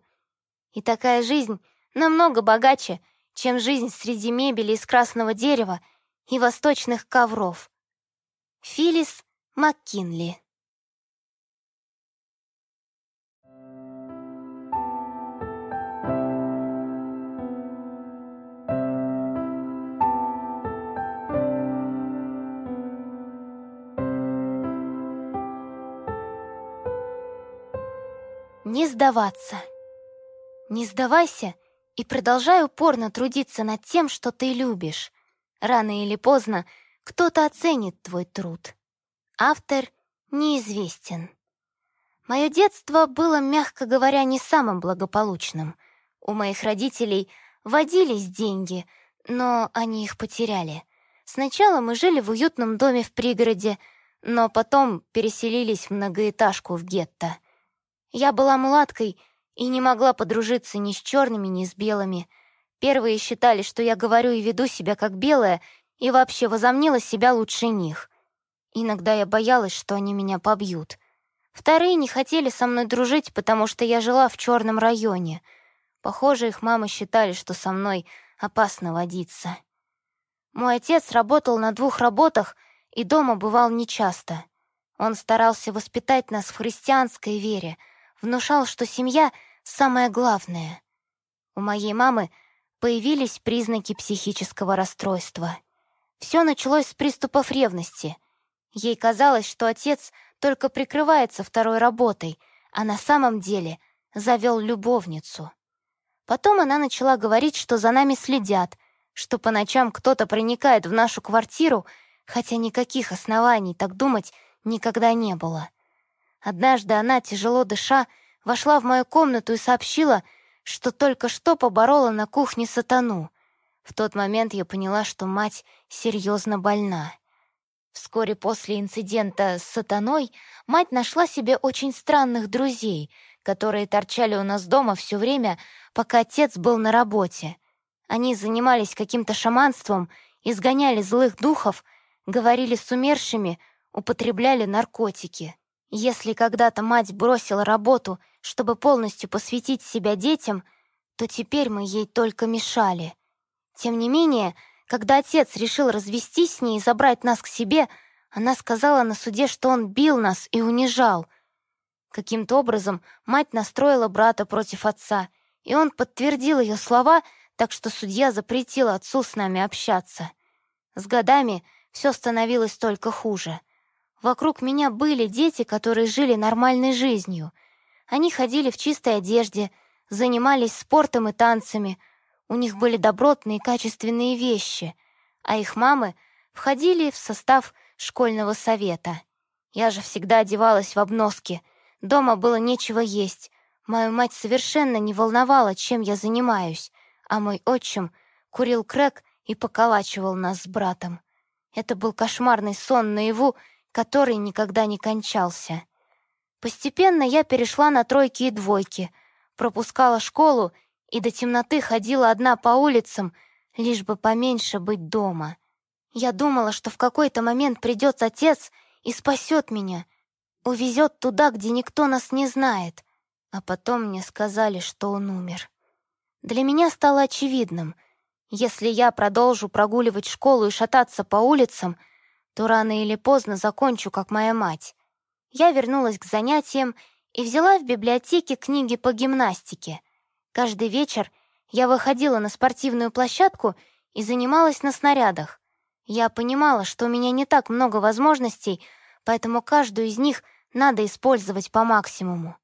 И такая жизнь намного богаче, чем жизнь среди мебели из красного дерева и восточных ковров. Филлис МакКинли Не сдаваться. Не сдавайся и продолжай упорно трудиться над тем, что ты любишь. Рано или поздно кто-то оценит твой труд. Автор неизвестен. Мое детство было, мягко говоря, не самым благополучным. У моих родителей водились деньги, но они их потеряли. Сначала мы жили в уютном доме в пригороде, но потом переселились в многоэтажку в гетто. Я была мулаткой и не могла подружиться ни с черными, ни с белыми. Первые считали, что я говорю и веду себя как белая, и вообще возомнила себя лучше них. Иногда я боялась, что они меня побьют. Вторые не хотели со мной дружить, потому что я жила в черном районе. Похоже, их мамы считали, что со мной опасно водиться. Мой отец работал на двух работах и дома бывал нечасто. Он старался воспитать нас в христианской вере, внушал, что семья — самое главное. У моей мамы появились признаки психического расстройства. Все началось с приступов ревности. Ей казалось, что отец только прикрывается второй работой, а на самом деле завел любовницу. Потом она начала говорить, что за нами следят, что по ночам кто-то проникает в нашу квартиру, хотя никаких оснований так думать никогда не было. Однажды она, тяжело дыша, вошла в мою комнату и сообщила, что только что поборола на кухне сатану. В тот момент я поняла, что мать серьезно больна. Вскоре после инцидента с сатаной мать нашла себе очень странных друзей, которые торчали у нас дома все время, пока отец был на работе. Они занимались каким-то шаманством, изгоняли злых духов, говорили с умершими, употребляли наркотики. Если когда-то мать бросила работу, чтобы полностью посвятить себя детям, то теперь мы ей только мешали. Тем не менее, когда отец решил развестись с ней и забрать нас к себе, она сказала на суде, что он бил нас и унижал. Каким-то образом мать настроила брата против отца, и он подтвердил ее слова, так что судья запретил отцу с нами общаться. С годами все становилось только хуже. Вокруг меня были дети, которые жили нормальной жизнью. Они ходили в чистой одежде, занимались спортом и танцами — у них были добротные качественные вещи, а их мамы входили в состав школьного совета. Я же всегда одевалась в обноски. Дома было нечего есть. Мою мать совершенно не волновала, чем я занимаюсь, а мой отчим курил крэк и поколачивал нас с братом. Это был кошмарный сон наяву, который никогда не кончался. Постепенно я перешла на тройки и двойки, пропускала школу и до темноты ходила одна по улицам, лишь бы поменьше быть дома. Я думала, что в какой-то момент придет отец и спасет меня, увезет туда, где никто нас не знает. А потом мне сказали, что он умер. Для меня стало очевидным, если я продолжу прогуливать школу и шататься по улицам, то рано или поздно закончу, как моя мать. Я вернулась к занятиям и взяла в библиотеке книги по гимнастике — Каждый вечер я выходила на спортивную площадку и занималась на снарядах. Я понимала, что у меня не так много возможностей, поэтому каждую из них надо использовать по максимуму.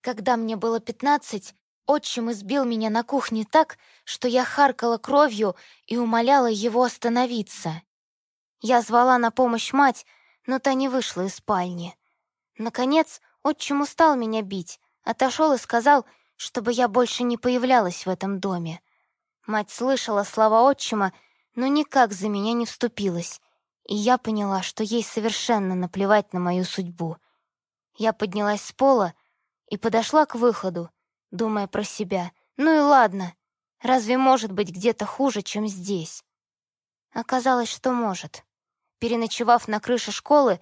Когда мне было пятнадцать, отчим избил меня на кухне так, что я харкала кровью и умоляла его остановиться. Я звала на помощь мать, но та не вышла из спальни. Наконец, отчим устал меня бить, отошел и сказал, чтобы я больше не появлялась в этом доме. Мать слышала слова отчима, но никак за меня не вступилась, и я поняла, что ей совершенно наплевать на мою судьбу. Я поднялась с пола и подошла к выходу, думая про себя. «Ну и ладно, разве может быть где-то хуже, чем здесь?» Оказалось, что может. Переночевав на крыше школы,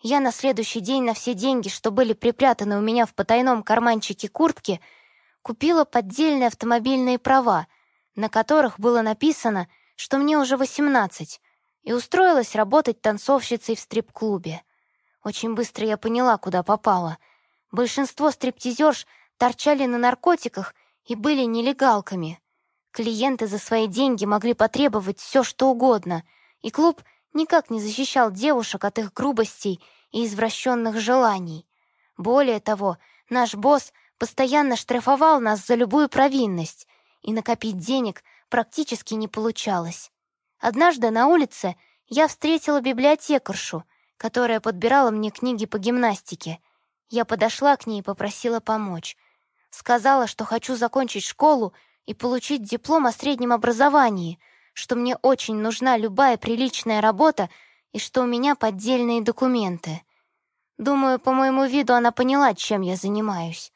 я на следующий день на все деньги, что были припрятаны у меня в потайном карманчике куртки, купила поддельные автомобильные права, на которых было написано, что мне уже 18, и устроилась работать танцовщицей в стрип-клубе. Очень быстро я поняла, куда попала. Большинство стриптизерш торчали на наркотиках и были нелегалками. Клиенты за свои деньги могли потребовать все, что угодно, и клуб никак не защищал девушек от их грубостей и извращенных желаний. Более того, наш босс — постоянно штрафовал нас за любую провинность, и накопить денег практически не получалось. Однажды на улице я встретила библиотекаршу, которая подбирала мне книги по гимнастике. Я подошла к ней и попросила помочь. Сказала, что хочу закончить школу и получить диплом о среднем образовании, что мне очень нужна любая приличная работа и что у меня поддельные документы. Думаю, по моему виду она поняла, чем я занимаюсь.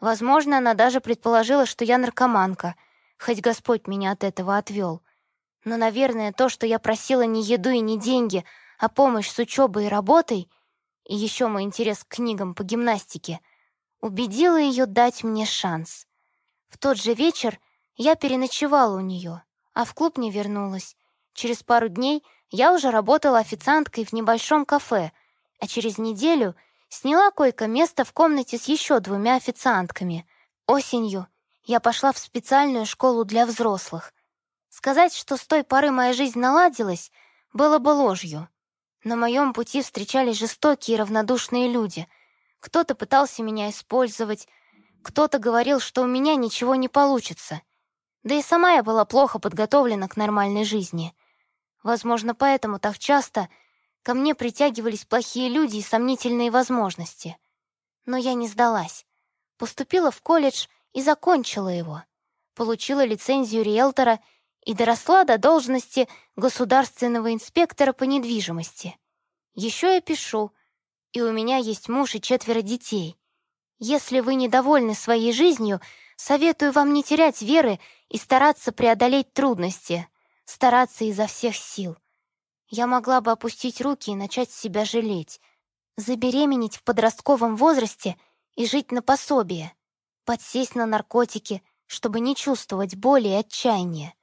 Возможно, она даже предположила, что я наркоманка, хоть Господь меня от этого отвел. Но, наверное, то, что я просила не еду и не деньги, а помощь с учебой и работой, и еще мой интерес к книгам по гимнастике, убедило ее дать мне шанс. В тот же вечер я переночевала у нее, а в клуб не вернулась. Через пару дней я уже работала официанткой в небольшом кафе, а через неделю сняла койко-место в комнате с еще двумя официантками. Осенью я пошла в специальную школу для взрослых. Сказать, что с той поры моя жизнь наладилась, было бы ложью. На моем пути встречались жестокие и равнодушные люди. Кто-то пытался меня использовать, кто-то говорил, что у меня ничего не получится. Да и сама я была плохо подготовлена к нормальной жизни. Возможно, поэтому так часто ко мне притягивались плохие люди и сомнительные возможности. Но я не сдалась. Поступила в колледж и закончила его. Получила лицензию риэлтора и доросла до должности государственного инспектора по недвижимости. Еще я пишу, и у меня есть муж и четверо детей. Если вы недовольны своей жизнью, советую вам не терять веры и стараться преодолеть трудности, стараться изо всех сил. Я могла бы опустить руки и начать себя жалеть, забеременеть в подростковом возрасте и жить на пособие, подсесть на наркотики, чтобы не чувствовать боли и отчаяния.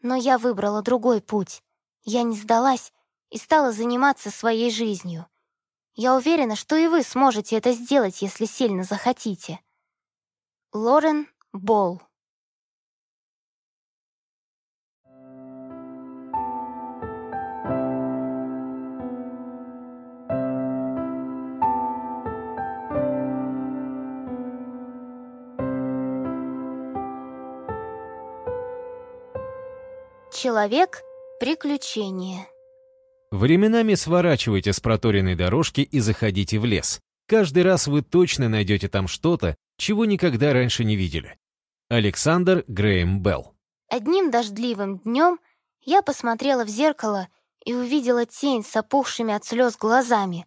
Но я выбрала другой путь. Я не сдалась и стала заниматься своей жизнью. Я уверена, что и вы сможете это сделать, если сильно захотите. Лорен Болл Человек — приключение. Временами сворачивайте с проторенной дорожки и заходите в лес. Каждый раз вы точно найдете там что-то, чего никогда раньше не видели. Александр Грэем Белл. Одним дождливым днем я посмотрела в зеркало и увидела тень с опухшими от слез глазами,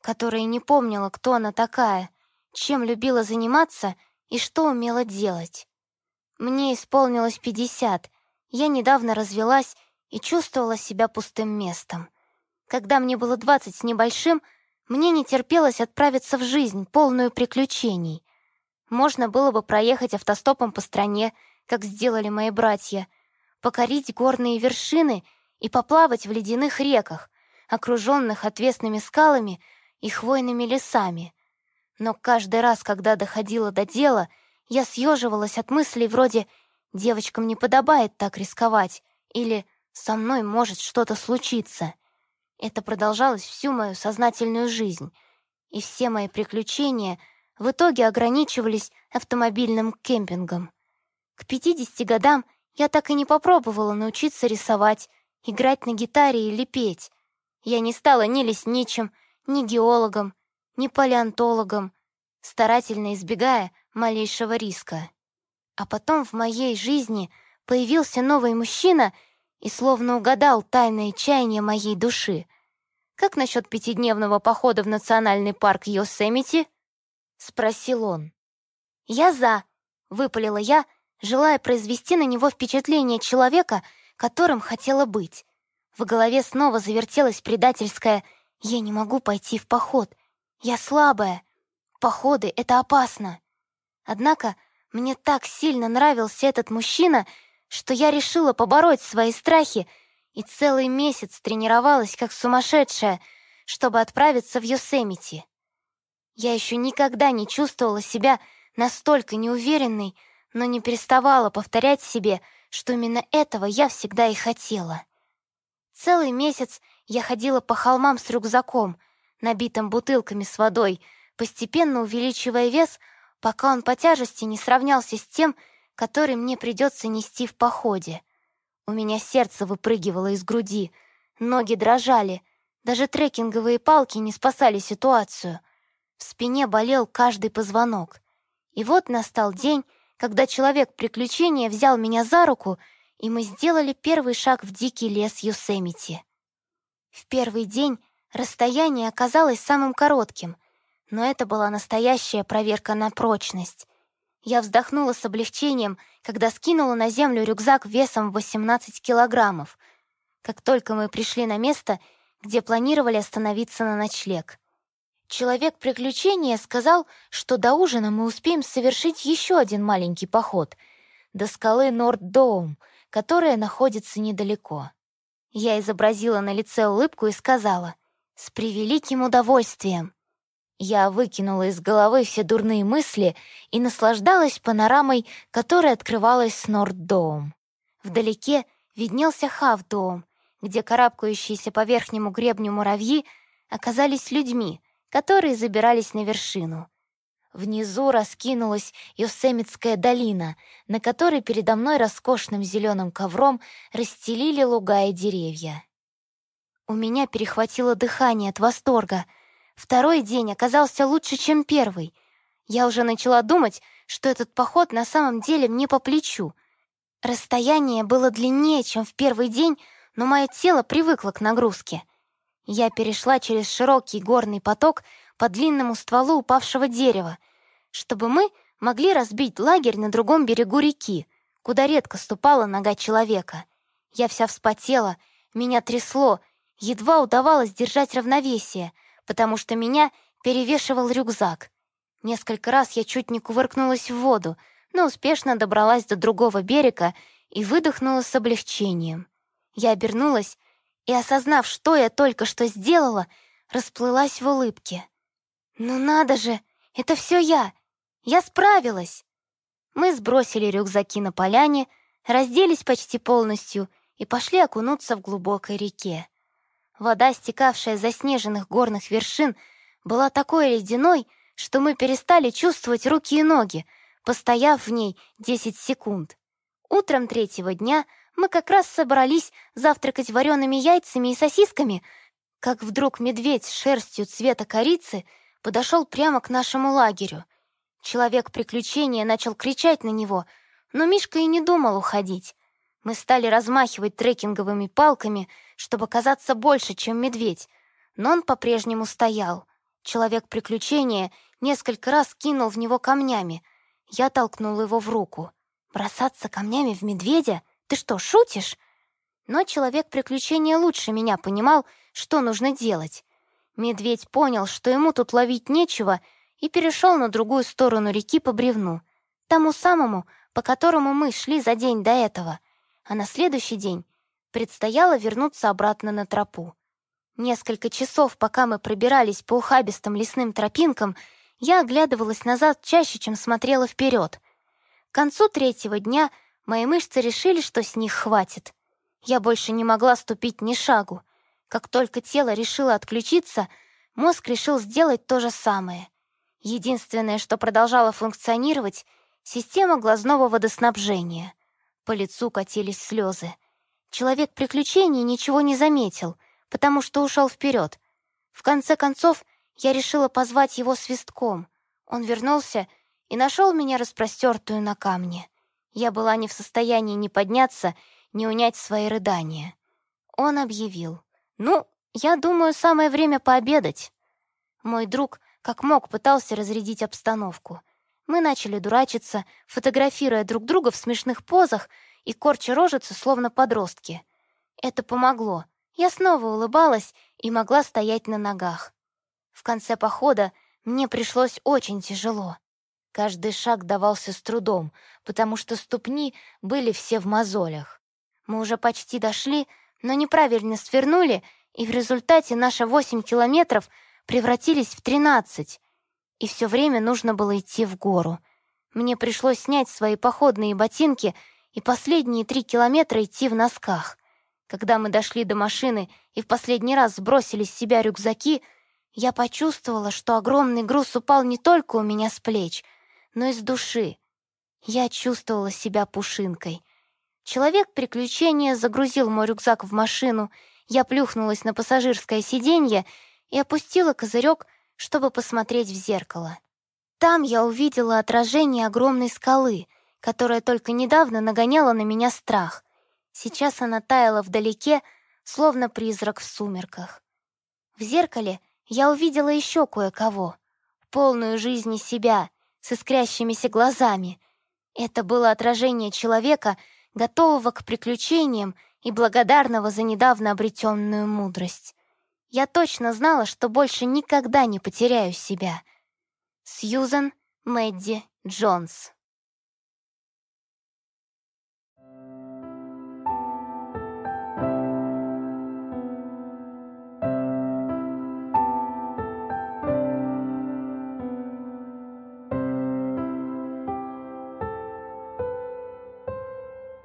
которая не помнила, кто она такая, чем любила заниматься и что умела делать. Мне исполнилось пятьдесят, я недавно развелась и чувствовала себя пустым местом. Когда мне было двадцать с небольшим, мне не терпелось отправиться в жизнь, полную приключений. Можно было бы проехать автостопом по стране, как сделали мои братья, покорить горные вершины и поплавать в ледяных реках, окруженных отвесными скалами и хвойными лесами. Но каждый раз, когда доходило до дела, я съеживалась от мыслей вроде Девочкам не подобает так рисковать. Или со мной может что-то случиться. Это продолжалось всю мою сознательную жизнь. И все мои приключения в итоге ограничивались автомобильным кемпингом. К 50 годам я так и не попробовала научиться рисовать, играть на гитаре или петь. Я не стала ни лесничим, ни геологом, ни палеонтологом, старательно избегая малейшего риска. А потом в моей жизни появился новый мужчина и словно угадал тайное чаяние моей души. «Как насчет пятидневного похода в национальный парк Йосемити?» — спросил он. «Я за», — выпалила я, желая произвести на него впечатление человека, которым хотела быть. В голове снова завертелось предательское «Я не могу пойти в поход. Я слабая. Походы — это опасно». Однако мне так сильно нравился этот мужчина, что я решила побороть свои страхи и целый месяц тренировалась как сумасшедшая, чтобы отправиться в Йосемити. Я еще никогда не чувствовала себя настолько неуверенной, но не переставала повторять себе, что именно этого я всегда и хотела. Целый месяц я ходила по холмам с рюкзаком, набитым бутылками с водой, постепенно увеличивая вес — пока он по тяжести не сравнялся с тем, который мне придется нести в походе. У меня сердце выпрыгивало из груди, ноги дрожали, даже трекинговые палки не спасали ситуацию. В спине болел каждый позвонок. И вот настал день, когда человек приключения взял меня за руку, и мы сделали первый шаг в дикий лес Юсемити. В первый день расстояние оказалось самым коротким, но это была настоящая проверка на прочность. Я вздохнула с облегчением, когда скинула на землю рюкзак весом 18 килограммов. Как только мы пришли на место, где планировали остановиться на ночлег. Человек приключения сказал, что до ужина мы успеем совершить еще один маленький поход до скалы Норд-Доум, которая находится недалеко. Я изобразила на лице улыбку и сказала «С превеликим удовольствием». Я выкинула из головы все дурные мысли и наслаждалась панорамой, которая открывалась с Норд-Доум. Вдалеке виднелся Хав-Доум, где карабкающиеся по верхнему гребню муравьи оказались людьми, которые забирались на вершину. Внизу раскинулась Йосемитская долина, на которой передо мной роскошным зеленым ковром расстелили луга и деревья. У меня перехватило дыхание от восторга. Второй день оказался лучше, чем первый. Я уже начала думать, что этот поход на самом деле мне по плечу. Расстояние было длиннее, чем в первый день, но мое тело привыкло к нагрузке. Я перешла через широкий горный поток, по длинному стволу упавшего дерева, чтобы мы могли разбить лагерь на другом берегу реки, куда редко ступала нога человека. Я вся вспотела, меня трясло, едва удавалось держать равновесие, потому что меня перевешивал рюкзак. Несколько раз я чуть не кувыркнулась в воду, но успешно добралась до другого берега и выдохнула с облегчением. Я обернулась и, осознав, что я только что сделала, расплылась в улыбке. «Ну надо же! Это все я! Я справилась!» Мы сбросили рюкзаки на поляне, разделись почти полностью и пошли окунуться в глубокой реке. Вода, стекавшая с заснеженных горных вершин, была такой ледяной, что мы перестали чувствовать руки и ноги, постояв в ней 10 секунд. Утром третьего дня мы как раз собрались завтракать вареными яйцами и сосисками, как вдруг медведь с шерстью цвета корицы — подошел прямо к нашему лагерю. Человек приключения начал кричать на него, но Мишка и не думал уходить. Мы стали размахивать трекинговыми палками, чтобы казаться больше, чем медведь, но он по-прежнему стоял. Человек приключения несколько раз кинул в него камнями. Я толкнул его в руку. «Бросаться камнями в медведя? Ты что, шутишь?» Но человек приключения лучше меня понимал, что нужно делать. Медведь понял, что ему тут ловить нечего, и перешел на другую сторону реки по бревну, тому самому, по которому мы шли за день до этого, а на следующий день предстояло вернуться обратно на тропу. Несколько часов, пока мы пробирались по ухабистым лесным тропинкам, я оглядывалась назад чаще, чем смотрела вперед. К концу третьего дня мои мышцы решили, что с них хватит. Я больше не могла ступить ни шагу — как только тело решило отключиться, мозг решил сделать то же самое. Единственное, что продолжало функционировать — система глазного водоснабжения. По лицу катились слезы. Человек приключений ничего не заметил, потому что ушел вперед. В конце концов, я решила позвать его свистком. Он вернулся и нашел меня распростертую на камне. Я была не в состоянии ни подняться, ни унять свои рыдания. Он объявил. «Ну, я думаю, самое время пообедать». Мой друг как мог пытался разрядить обстановку. Мы начали дурачиться, фотографируя друг друга в смешных позах и корча рожицы, словно подростки. Это помогло. Я снова улыбалась и могла стоять на ногах. В конце похода мне пришлось очень тяжело. Каждый шаг давался с трудом, потому что ступни были все в мозолях. Мы уже почти дошли, но неправильно свернули, и в результате наши 8 километров превратились в 13. И все время нужно было идти в гору. Мне пришлось снять свои походные ботинки и последние три километра идти в носках. Когда мы дошли до машины и в последний раз сбросили с себя рюкзаки, я почувствовала, что огромный груз упал не только у меня с плеч, но из души. Я чувствовала себя пушинкой. Человек приключения загрузил мой рюкзак в машину, я плюхнулась на пассажирское сиденье и опустила козырек, чтобы посмотреть в зеркало. Там я увидела отражение огромной скалы, которая только недавно нагоняла на меня страх. Сейчас она таяла вдалеке, словно призрак в сумерках. В зеркале я увидела еще кое-кого, полную жизни себя, с искрящимися глазами. Это было отражение человека, готового к приключениям и благодарного за недавно обретенную мудрость. Я точно знала, что больше никогда не потеряю себя. Сьюзан Мэдди Джонс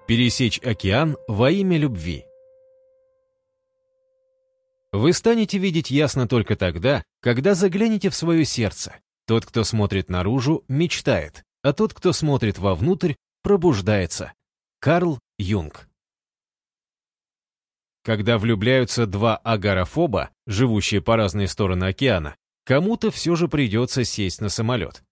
Пересечь океан во имя любви. Вы станете видеть ясно только тогда, когда заглянете в свое сердце. Тот, кто смотрит наружу, мечтает, а тот, кто смотрит вовнутрь, пробуждается. Карл Юнг. Когда влюбляются два агорафоба, живущие по разные стороны океана, кому-то все же придется сесть на самолет.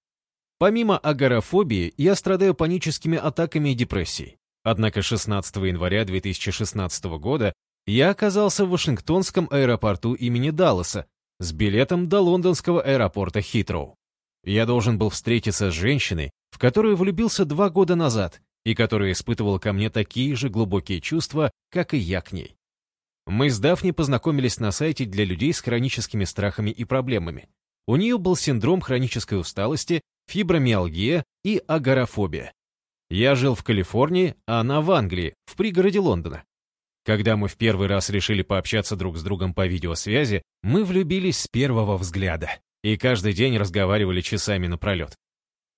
Помимо агорафобии, я страдаю паническими атаками и депрессией. Однако 16 января 2016 года я оказался в Вашингтонском аэропорту имени Далласа с билетом до лондонского аэропорта Хитроу. Я должен был встретиться с женщиной, в которую влюбился два года назад и которая испытывала ко мне такие же глубокие чувства, как и я к ней. Мы с Дафни познакомились на сайте для людей с хроническими страхами и проблемами. У нее был синдром хронической усталости, фибромиалгия и агорафобия. Я жил в Калифорнии, а она в Англии, в пригороде Лондона. Когда мы в первый раз решили пообщаться друг с другом по видеосвязи, мы влюбились с первого взгляда и каждый день разговаривали часами напролет.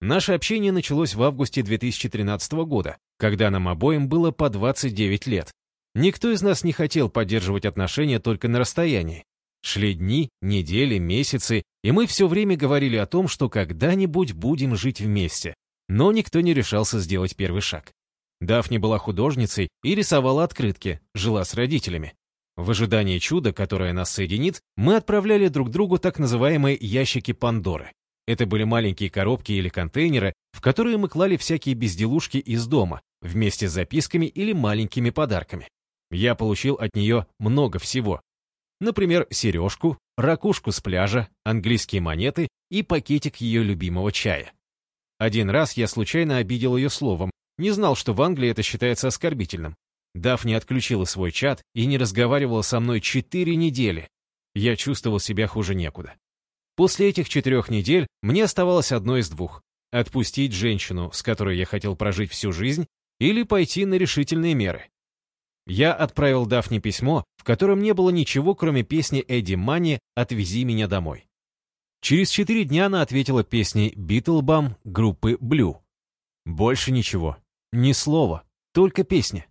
Наше общение началось в августе 2013 года, когда нам обоим было по 29 лет. Никто из нас не хотел поддерживать отношения только на расстоянии. Шли дни, недели, месяцы, и мы все время говорили о том, что когда-нибудь будем жить вместе, но никто не решался сделать первый шаг. Дафни была художницей и рисовала открытки, жила с родителями. В ожидании чуда, которое нас соединит, мы отправляли друг другу так называемые ящики Пандоры. Это были маленькие коробки или контейнеры, в которые мы клали всякие безделушки из дома, вместе с записками или маленькими подарками. Я получил от нее много всего. Например, сережку, ракушку с пляжа, английские монеты и пакетик ее любимого чая. Один раз я случайно обидел ее словом, не знал, что в Англии это считается оскорбительным. Дафни отключила свой чат и не разговаривала со мной четыре недели. Я чувствовал себя хуже некуда. После этих четырех недель мне оставалось одно из двух. Отпустить женщину, с которой я хотел прожить всю жизнь, или пойти на решительные меры. Я отправил Дафне письмо, в котором не было ничего, кроме песни Эдди Мани «Отвези меня домой». Через четыре дня она ответила песней «Битлбам» группы «Блю». Больше ничего. Ни слова. Только песня.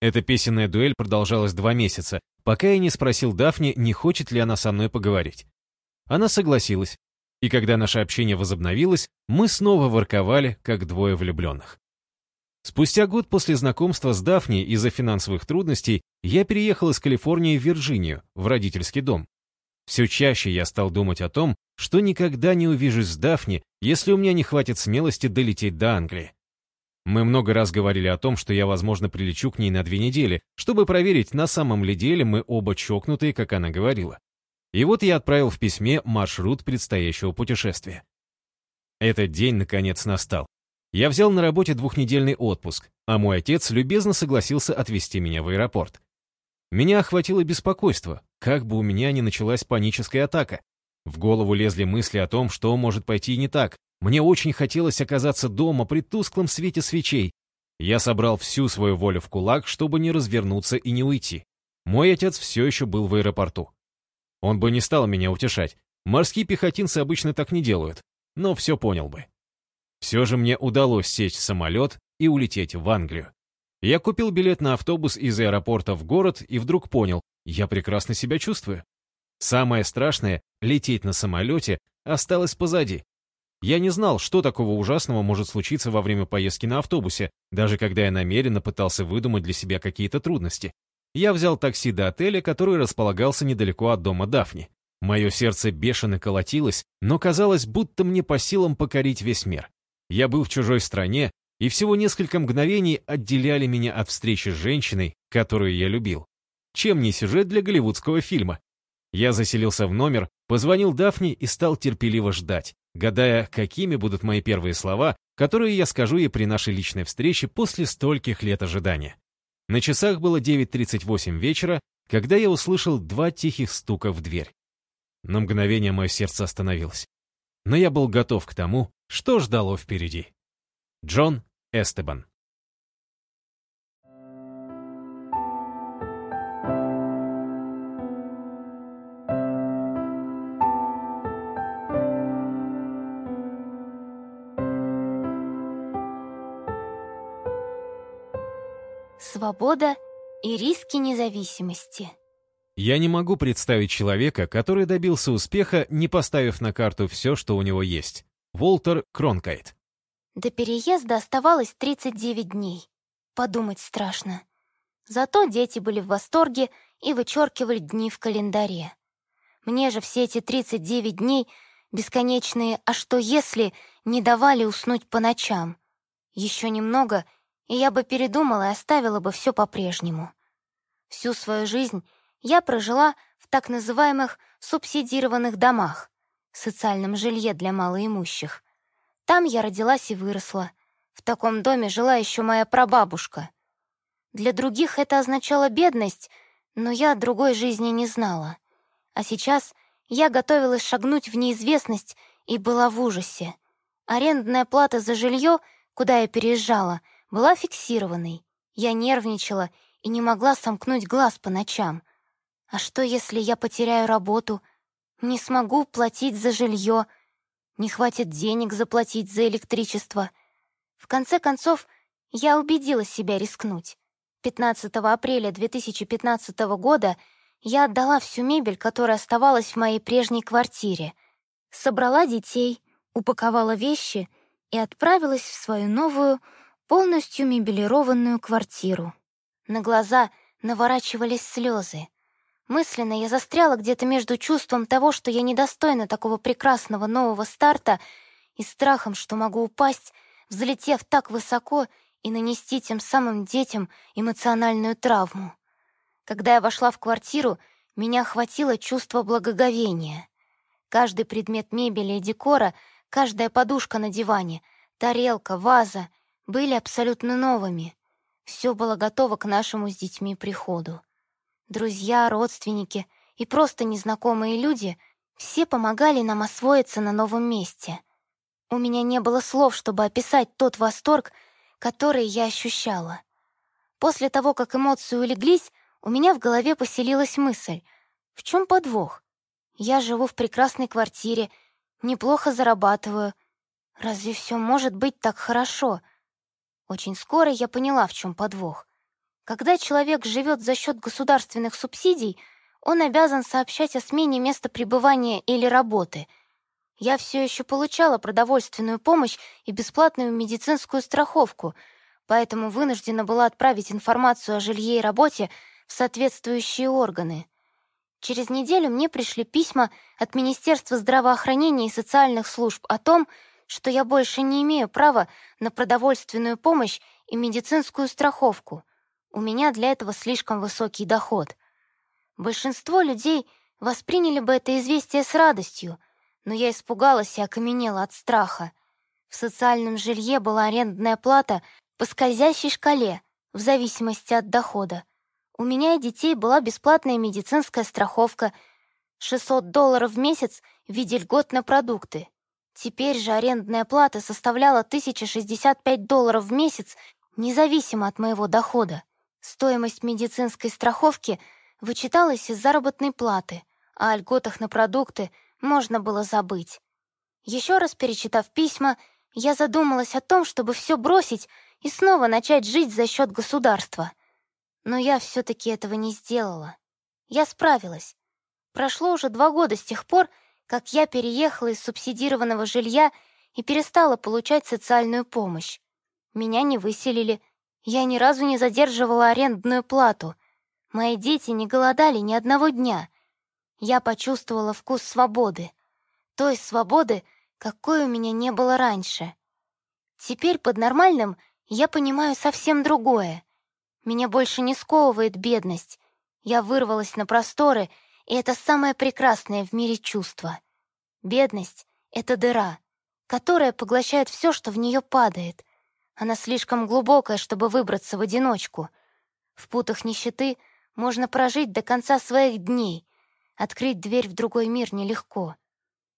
Эта песенная дуэль продолжалась два месяца, пока я не спросил Дафни, не хочет ли она со мной поговорить. Она согласилась, и когда наше общение возобновилось, мы снова ворковали, как двое влюбленных. Спустя год после знакомства с Дафни из-за финансовых трудностей я переехал из Калифорнии в Вирджинию, в родительский дом. Все чаще я стал думать о том, что никогда не увижусь с Дафни, если у меня не хватит смелости долететь до Англии. Мы много раз говорили о том, что я, возможно, прилечу к ней на две недели, чтобы проверить, на самом ли деле мы оба чокнутые, как она говорила. И вот я отправил в письме маршрут предстоящего путешествия. Этот день, наконец, настал. Я взял на работе двухнедельный отпуск, а мой отец любезно согласился отвезти меня в аэропорт. Меня охватило беспокойство, как бы у меня не началась паническая атака. В голову лезли мысли о том, что может пойти не так. Мне очень хотелось оказаться дома при тусклом свете свечей. Я собрал всю свою волю в кулак, чтобы не развернуться и не уйти. Мой отец все еще был в аэропорту. Он бы не стал меня утешать. Морские пехотинцы обычно так не делают, но все понял бы. Все же мне удалось сесть в самолет и улететь в Англию. Я купил билет на автобус из аэропорта в город и вдруг понял, я прекрасно себя чувствую. Самое страшное — лететь на самолете — осталось позади. Я не знал, что такого ужасного может случиться во время поездки на автобусе, даже когда я намеренно пытался выдумать для себя какие-то трудности. Я взял такси до отеля, который располагался недалеко от дома Дафни. Мое сердце бешено колотилось, но казалось, будто мне по силам покорить весь мир. Я был в чужой стране, и всего несколько мгновений отделяли меня от встречи с женщиной, которую я любил. Чем не сюжет для голливудского фильма? Я заселился в номер, позвонил Дафне и стал терпеливо ждать, гадая, какими будут мои первые слова, которые я скажу ей при нашей личной встрече после стольких лет ожидания. На часах было 9.38 вечера, когда я услышал два тихих стука в дверь. На мгновение мое сердце остановилось. Но я был готов к тому, что ждало впереди. Джон Эстебан Свобода и риски независимости. Я не могу представить человека, который добился успеха, не поставив на карту все, что у него есть. Волтер Кронкайт. До переезда оставалось 39 дней. Подумать страшно. Зато дети были в восторге и вычеркивали дни в календаре. Мне же все эти 39 дней бесконечные «а что если» не давали уснуть по ночам. Еще немного, и я бы передумала и оставила бы все по-прежнему. Всю свою жизнь я прожила в так называемых субсидированных домах, социальном жилье для малоимущих. Там я родилась и выросла. В таком доме жила еще моя прабабушка. Для других это означало бедность, но я другой жизни не знала. А сейчас я готовилась шагнуть в неизвестность и была в ужасе. Арендная плата за жилье, куда я переезжала, была фиксированной. Я нервничала и не могла сомкнуть глаз по ночам. А что, если я потеряю работу, не смогу платить за жилье, не хватит денег заплатить за электричество? В конце концов, я убедила себя рискнуть. 15 апреля 2015 года я отдала всю мебель, которая оставалась в моей прежней квартире, собрала детей, упаковала вещи и отправилась в свою новую, полностью мебелированную квартиру. На глаза наворачивались слезы. Мысленно я застряла где-то между чувством того, что я недостойна такого прекрасного нового старта, и страхом, что могу упасть, взлетев так высоко и нанести тем самым детям эмоциональную травму. Когда я вошла в квартиру, меня охватило чувство благоговения. Каждый предмет мебели и декора, каждая подушка на диване, тарелка, ваза были абсолютно новыми. Все было готово к нашему с детьми приходу. Друзья, родственники и просто незнакомые люди все помогали нам освоиться на новом месте. У меня не было слов, чтобы описать тот восторг, который я ощущала. После того, как эмоции улеглись, у меня в голове поселилась мысль. В чем подвох? Я живу в прекрасной квартире, неплохо зарабатываю. Разве все может быть так хорошо? Очень скоро я поняла, в чем подвох. Когда человек живет за счет государственных субсидий, он обязан сообщать о смене места пребывания или работы. Я все еще получала продовольственную помощь и бесплатную медицинскую страховку, поэтому вынуждена была отправить информацию о жилье и работе в соответствующие органы. Через неделю мне пришли письма от Министерства здравоохранения и социальных служб о том, что я больше не имею права на продовольственную помощь и медицинскую страховку. У меня для этого слишком высокий доход. Большинство людей восприняли бы это известие с радостью, но я испугалась и окаменела от страха. В социальном жилье была арендная плата по скользящей шкале, в зависимости от дохода. У меня и детей была бесплатная медицинская страховка, 600 долларов в месяц в виде льгот на продукты. Теперь же арендная плата составляла 1065 долларов в месяц, независимо от моего дохода. Стоимость медицинской страховки вычиталась из заработной платы, а о льготах на продукты можно было забыть. Еще раз перечитав письма, я задумалась о том, чтобы все бросить и снова начать жить за счет государства. Но я все-таки этого не сделала. Я справилась. Прошло уже два года с тех пор, как я переехала из субсидированного жилья и перестала получать социальную помощь. Меня не выселили, я ни разу не задерживала арендную плату. Мои дети не голодали ни одного дня. Я почувствовала вкус свободы. Той свободы, какой у меня не было раньше. Теперь под нормальным я понимаю совсем другое. Меня больше не сковывает бедность. Я вырвалась на просторы, и это самое прекрасное в мире чувство. Бедность — это дыра, которая поглощает все, что в нее падает. Она слишком глубокая, чтобы выбраться в одиночку. В путах нищеты можно прожить до конца своих дней. Открыть дверь в другой мир нелегко.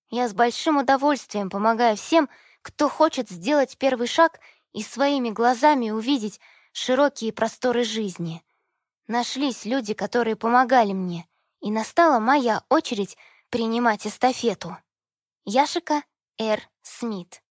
Я с большим удовольствием помогаю всем, кто хочет сделать первый шаг и своими глазами увидеть широкие просторы жизни. Нашлись люди, которые помогали мне, и настала моя очередь принимать эстафету. Яшика Р. Смит